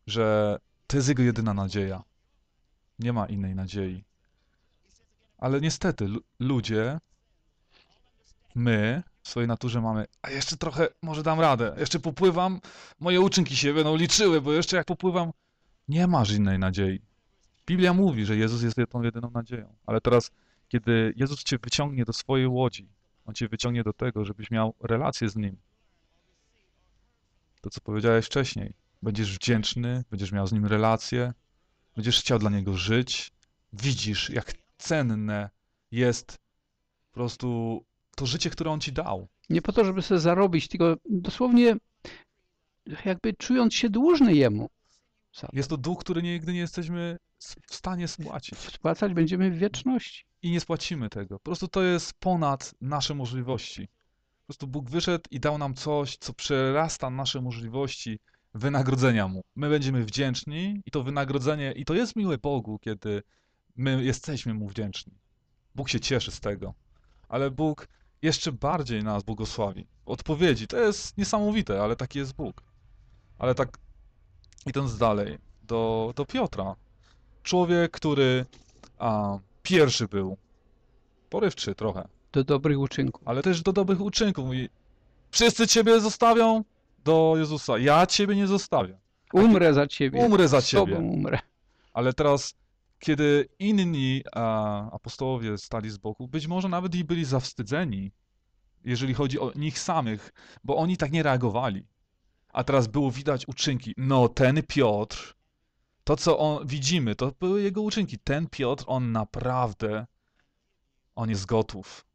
że to jest jego jedyna nadzieja. Nie ma innej nadziei. Ale niestety lu- ludzie, my w swojej naturze mamy, a jeszcze trochę, może dam radę, jeszcze popływam, moje uczynki się będą liczyły, bo jeszcze jak popływam, nie masz innej nadziei. Biblia mówi, że Jezus jest tą jedyną nadzieją, ale teraz, kiedy Jezus cię wyciągnie do swojej łodzi, On cię wyciągnie do tego, żebyś miał relację z Nim. To, co powiedziałeś wcześniej. Będziesz wdzięczny, będziesz miał z Nim relację, będziesz chciał dla Niego żyć. Widzisz, jak cenne jest po prostu to życie, które On ci dał. Nie po to, żeby sobie zarobić, tylko dosłownie jakby czując się dłużny Jemu. Jest to dług, który nigdy nie jesteśmy w stanie spłacić. Spłacać będziemy w wieczności. I nie spłacimy tego. Po prostu to jest ponad nasze możliwości. Prostu Bóg wyszedł i dał nam coś, co przerasta nasze możliwości wynagrodzenia Mu. My będziemy wdzięczni i to wynagrodzenie, i to jest miłe Bogu, kiedy my jesteśmy Mu wdzięczni. Bóg się cieszy z tego. Ale Bóg jeszcze bardziej nas błogosławi. Odpowiedzi. To jest niesamowite, ale taki jest Bóg. Ale tak idąc dalej, do, do Piotra. Człowiek, który a, pierwszy był. Porywczy trochę. Do dobrych uczynków. Ale też do dobrych uczynków. Mówi, wszyscy ciebie zostawią do Jezusa. Ja ciebie nie zostawię. Umrę za ciebie. Umrę za Z ciebie. tobą umrę. Ale teraz, kiedy inni a, apostołowie stali z boku, być może nawet i byli zawstydzeni, jeżeli chodzi o nich samych, bo oni tak nie reagowali. A teraz było widać uczynki. No, ten Piotr, to co on, widzimy, to były jego uczynki. Ten Piotr, on naprawdę, on jest gotów.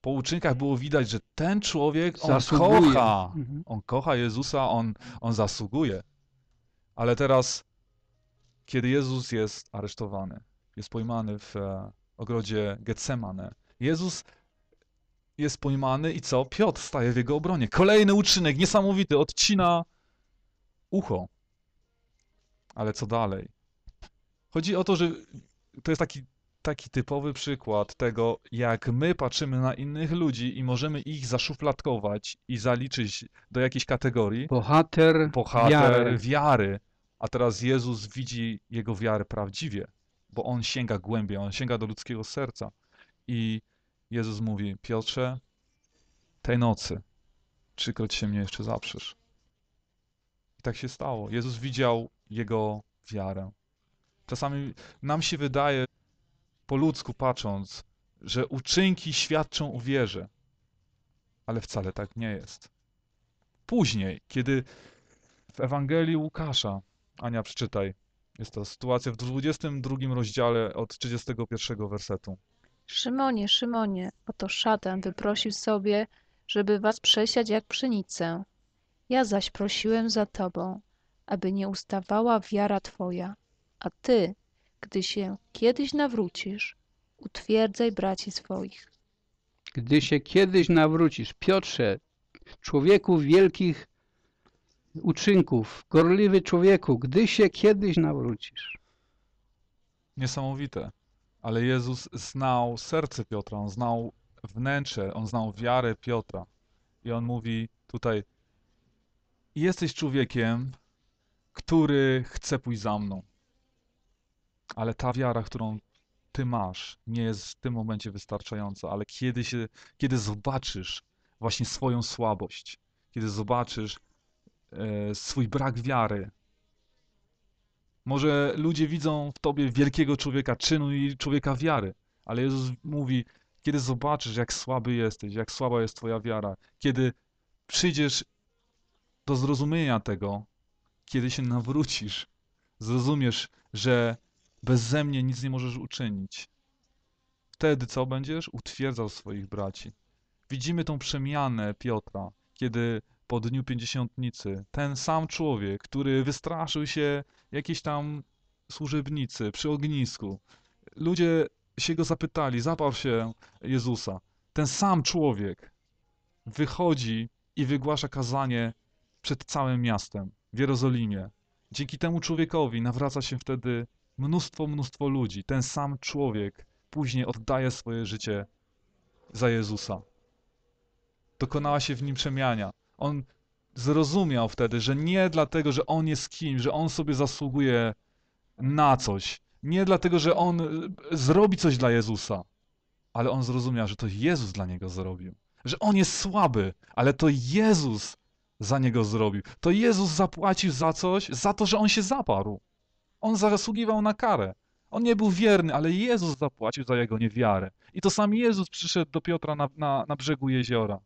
Po uczynkach było widać, że ten człowiek, on Zasługuje. kocha. Mhm. On kocha Jezusa, on, on zasługuje. Ale teraz, kiedy Jezus jest aresztowany, jest pojmany w e, ogrodzie Getsemane, Jezus jest pojmany i co? Piotr staje w jego obronie. Kolejny uczynek, niesamowity, odcina ucho. Ale co dalej? Chodzi o to, że to jest taki, taki typowy przykład tego, jak my patrzymy na innych ludzi i możemy ich zaszufladkować i zaliczyć do jakiejś kategorii. Bohater, Bohater wiary. wiary. A teraz Jezus widzi jego wiarę prawdziwie, bo on sięga głębiej, on sięga do ludzkiego serca. I Jezus mówi: Piotrze, tej nocy trzykroć się mnie jeszcze zaprzesz. I tak się stało. Jezus widział jego wiarę. Czasami nam się wydaje, po ludzku patrząc, że uczynki świadczą o wierze, ale wcale tak nie jest. Później, kiedy w Ewangelii Łukasza, Ania, przeczytaj, jest to sytuacja w 22 rozdziale od 31 wersetu. Szymonie, Szymonie, oto szatan wyprosił sobie, żeby was przesiać jak pszenicę. Ja zaś prosiłem za tobą, aby nie ustawała wiara twoja, a ty, gdy się kiedyś nawrócisz, utwierdzaj braci swoich. Gdy się kiedyś nawrócisz, Piotrze, człowieku wielkich uczynków, gorliwy człowieku, gdy się kiedyś nawrócisz. Niesamowite. Ale Jezus znał serce Piotra, on znał wnętrze, on znał wiarę Piotra. I on mówi tutaj: Jesteś człowiekiem, który chce pójść za mną. Ale ta wiara, którą ty masz, nie jest w tym momencie wystarczająca. Ale kiedy, się, kiedy zobaczysz właśnie swoją słabość, kiedy zobaczysz e, swój brak wiary, może ludzie widzą w tobie wielkiego człowieka czynu i człowieka wiary, ale Jezus mówi, kiedy zobaczysz, jak słaby jesteś, jak słaba jest twoja wiara, kiedy przyjdziesz do zrozumienia tego, kiedy się nawrócisz, zrozumiesz, że beze mnie nic nie możesz uczynić. Wtedy co będziesz? Utwierdzał swoich braci. Widzimy tą przemianę Piotra, kiedy po dniu pięćdziesiątnicy ten sam człowiek, który wystraszył się jakiejś tam służebnicy przy ognisku, ludzie się go zapytali, zaparł się Jezusa. Ten sam człowiek wychodzi i wygłasza kazanie przed całym miastem w Jerozolimie. Dzięki temu człowiekowi nawraca się wtedy mnóstwo, mnóstwo ludzi. Ten sam człowiek później oddaje swoje życie za Jezusa. Dokonała się w nim przemiania. On zrozumiał wtedy, że nie dlatego, że on jest kimś, że on sobie zasługuje na coś, nie dlatego, że on y, zrobi coś dla Jezusa, ale on zrozumiał, że to Jezus dla niego zrobił. Że on jest słaby, ale to Jezus za niego zrobił. To Jezus zapłacił za coś, za to, że on się zaparł. On zasługiwał na karę. On nie był wierny, ale Jezus zapłacił za jego niewiarę. I to sam Jezus przyszedł do Piotra na, na, na brzegu jeziora.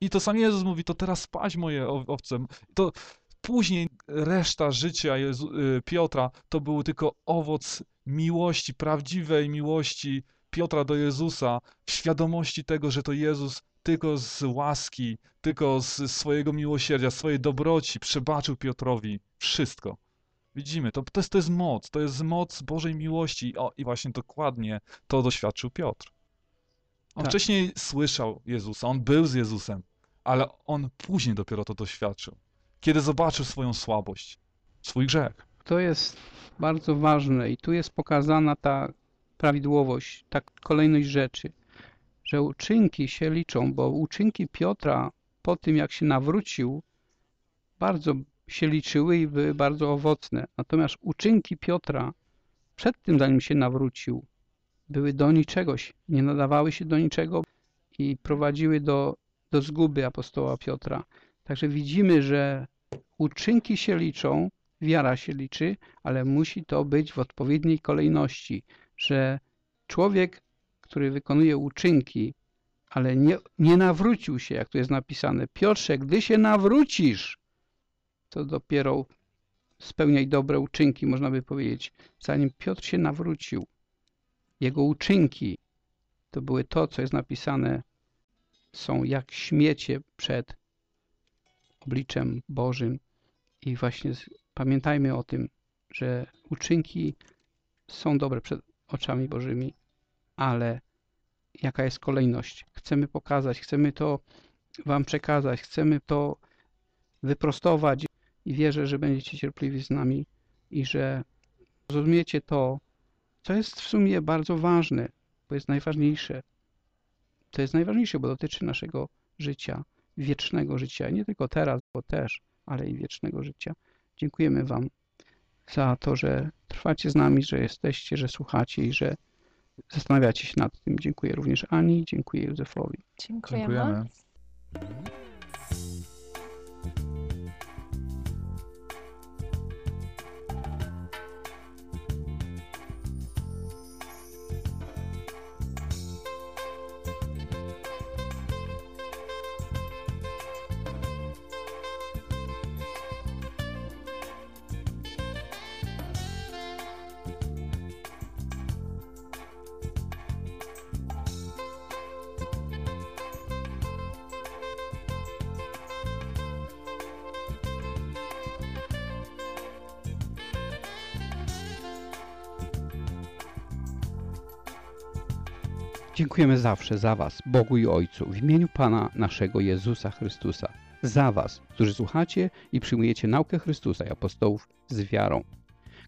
I to sam Jezus mówi, to teraz spaść moje ow- owce. To później reszta życia Jezu, y, Piotra to był tylko owoc miłości, prawdziwej miłości Piotra do Jezusa, świadomości tego, że to Jezus tylko z łaski, tylko z swojego miłosierdzia, swojej dobroci przebaczył Piotrowi wszystko. Widzimy, to, to, jest, to jest moc, to jest moc Bożej miłości. O, i właśnie dokładnie to doświadczył Piotr. On Tak. wcześniej słyszał Jezusa, on był z Jezusem, ale on później dopiero to doświadczył. Kiedy zobaczył swoją słabość, swój grzech. To jest bardzo ważne i tu jest pokazana ta prawidłowość, ta kolejność rzeczy, że uczynki się liczą, bo uczynki Piotra po tym, jak się nawrócił, bardzo się liczyły i były bardzo owocne. Natomiast uczynki Piotra przed tym, zanim się nawrócił, były do niczegoś, nie nadawały się do niczego i prowadziły do, do zguby apostoła Piotra. Także widzimy, że uczynki się liczą, wiara się liczy, ale musi to być w odpowiedniej kolejności, że człowiek, który wykonuje uczynki, ale nie, nie nawrócił się, jak tu jest napisane. Piotrze, gdy się nawrócisz, to dopiero spełniaj dobre uczynki, można by powiedzieć. Zanim Piotr się nawrócił, jego uczynki to były to, co jest napisane, są jak śmiecie przed obliczem Bożym. I właśnie pamiętajmy o tym, że uczynki są dobre przed oczami Bożymi, ale jaka jest kolejność. Chcemy pokazać, chcemy to Wam przekazać, chcemy to wyprostować i wierzę, że będziecie cierpliwi z nami i że zrozumiecie to, co jest w sumie bardzo ważne, bo jest najważniejsze. To jest najważniejsze, bo dotyczy naszego życia, wiecznego życia, nie tylko teraz, bo też, ale i wiecznego życia. Dziękujemy Wam za to, że trwacie z nami, że jesteście, że słuchacie i że zastanawiacie się nad tym. Dziękuję również Ani, dziękuję Józefowi. Dziękujemy. Dziękujemy. Dziękujemy zawsze za Was, Bogu i Ojcu, w imieniu Pana naszego Jezusa Chrystusa. Za Was, którzy słuchacie i przyjmujecie naukę Chrystusa i apostołów z wiarą.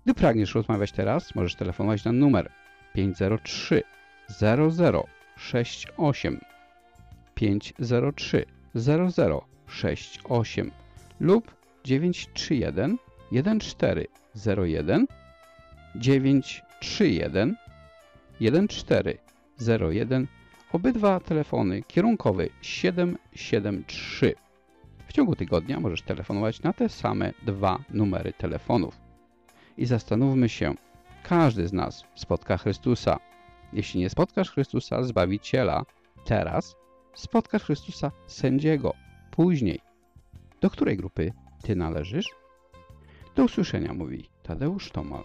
Gdy pragniesz rozmawiać teraz, możesz telefonować na numer 503 0068 503 0068 lub 931 1401 931 1401 obydwa telefony kierunkowy 773. W ciągu tygodnia możesz telefonować na te same dwa numery telefonów. I zastanówmy się, każdy z nas spotka Chrystusa. Jeśli nie spotkasz Chrystusa, Zbawiciela, teraz spotkasz Chrystusa, sędziego, później. Do której grupy ty należysz? Do usłyszenia, mówi Tadeusz Tomal.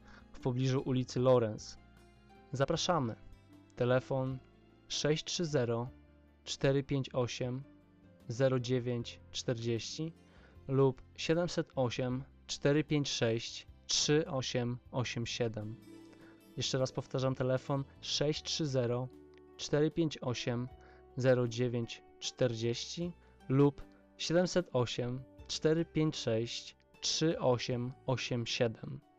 w pobliżu ulicy Lawrence. Zapraszamy. Telefon 630 458 0940 lub 708 456 3887. Jeszcze raz powtarzam telefon 630 458 0940 lub 708 456 3887.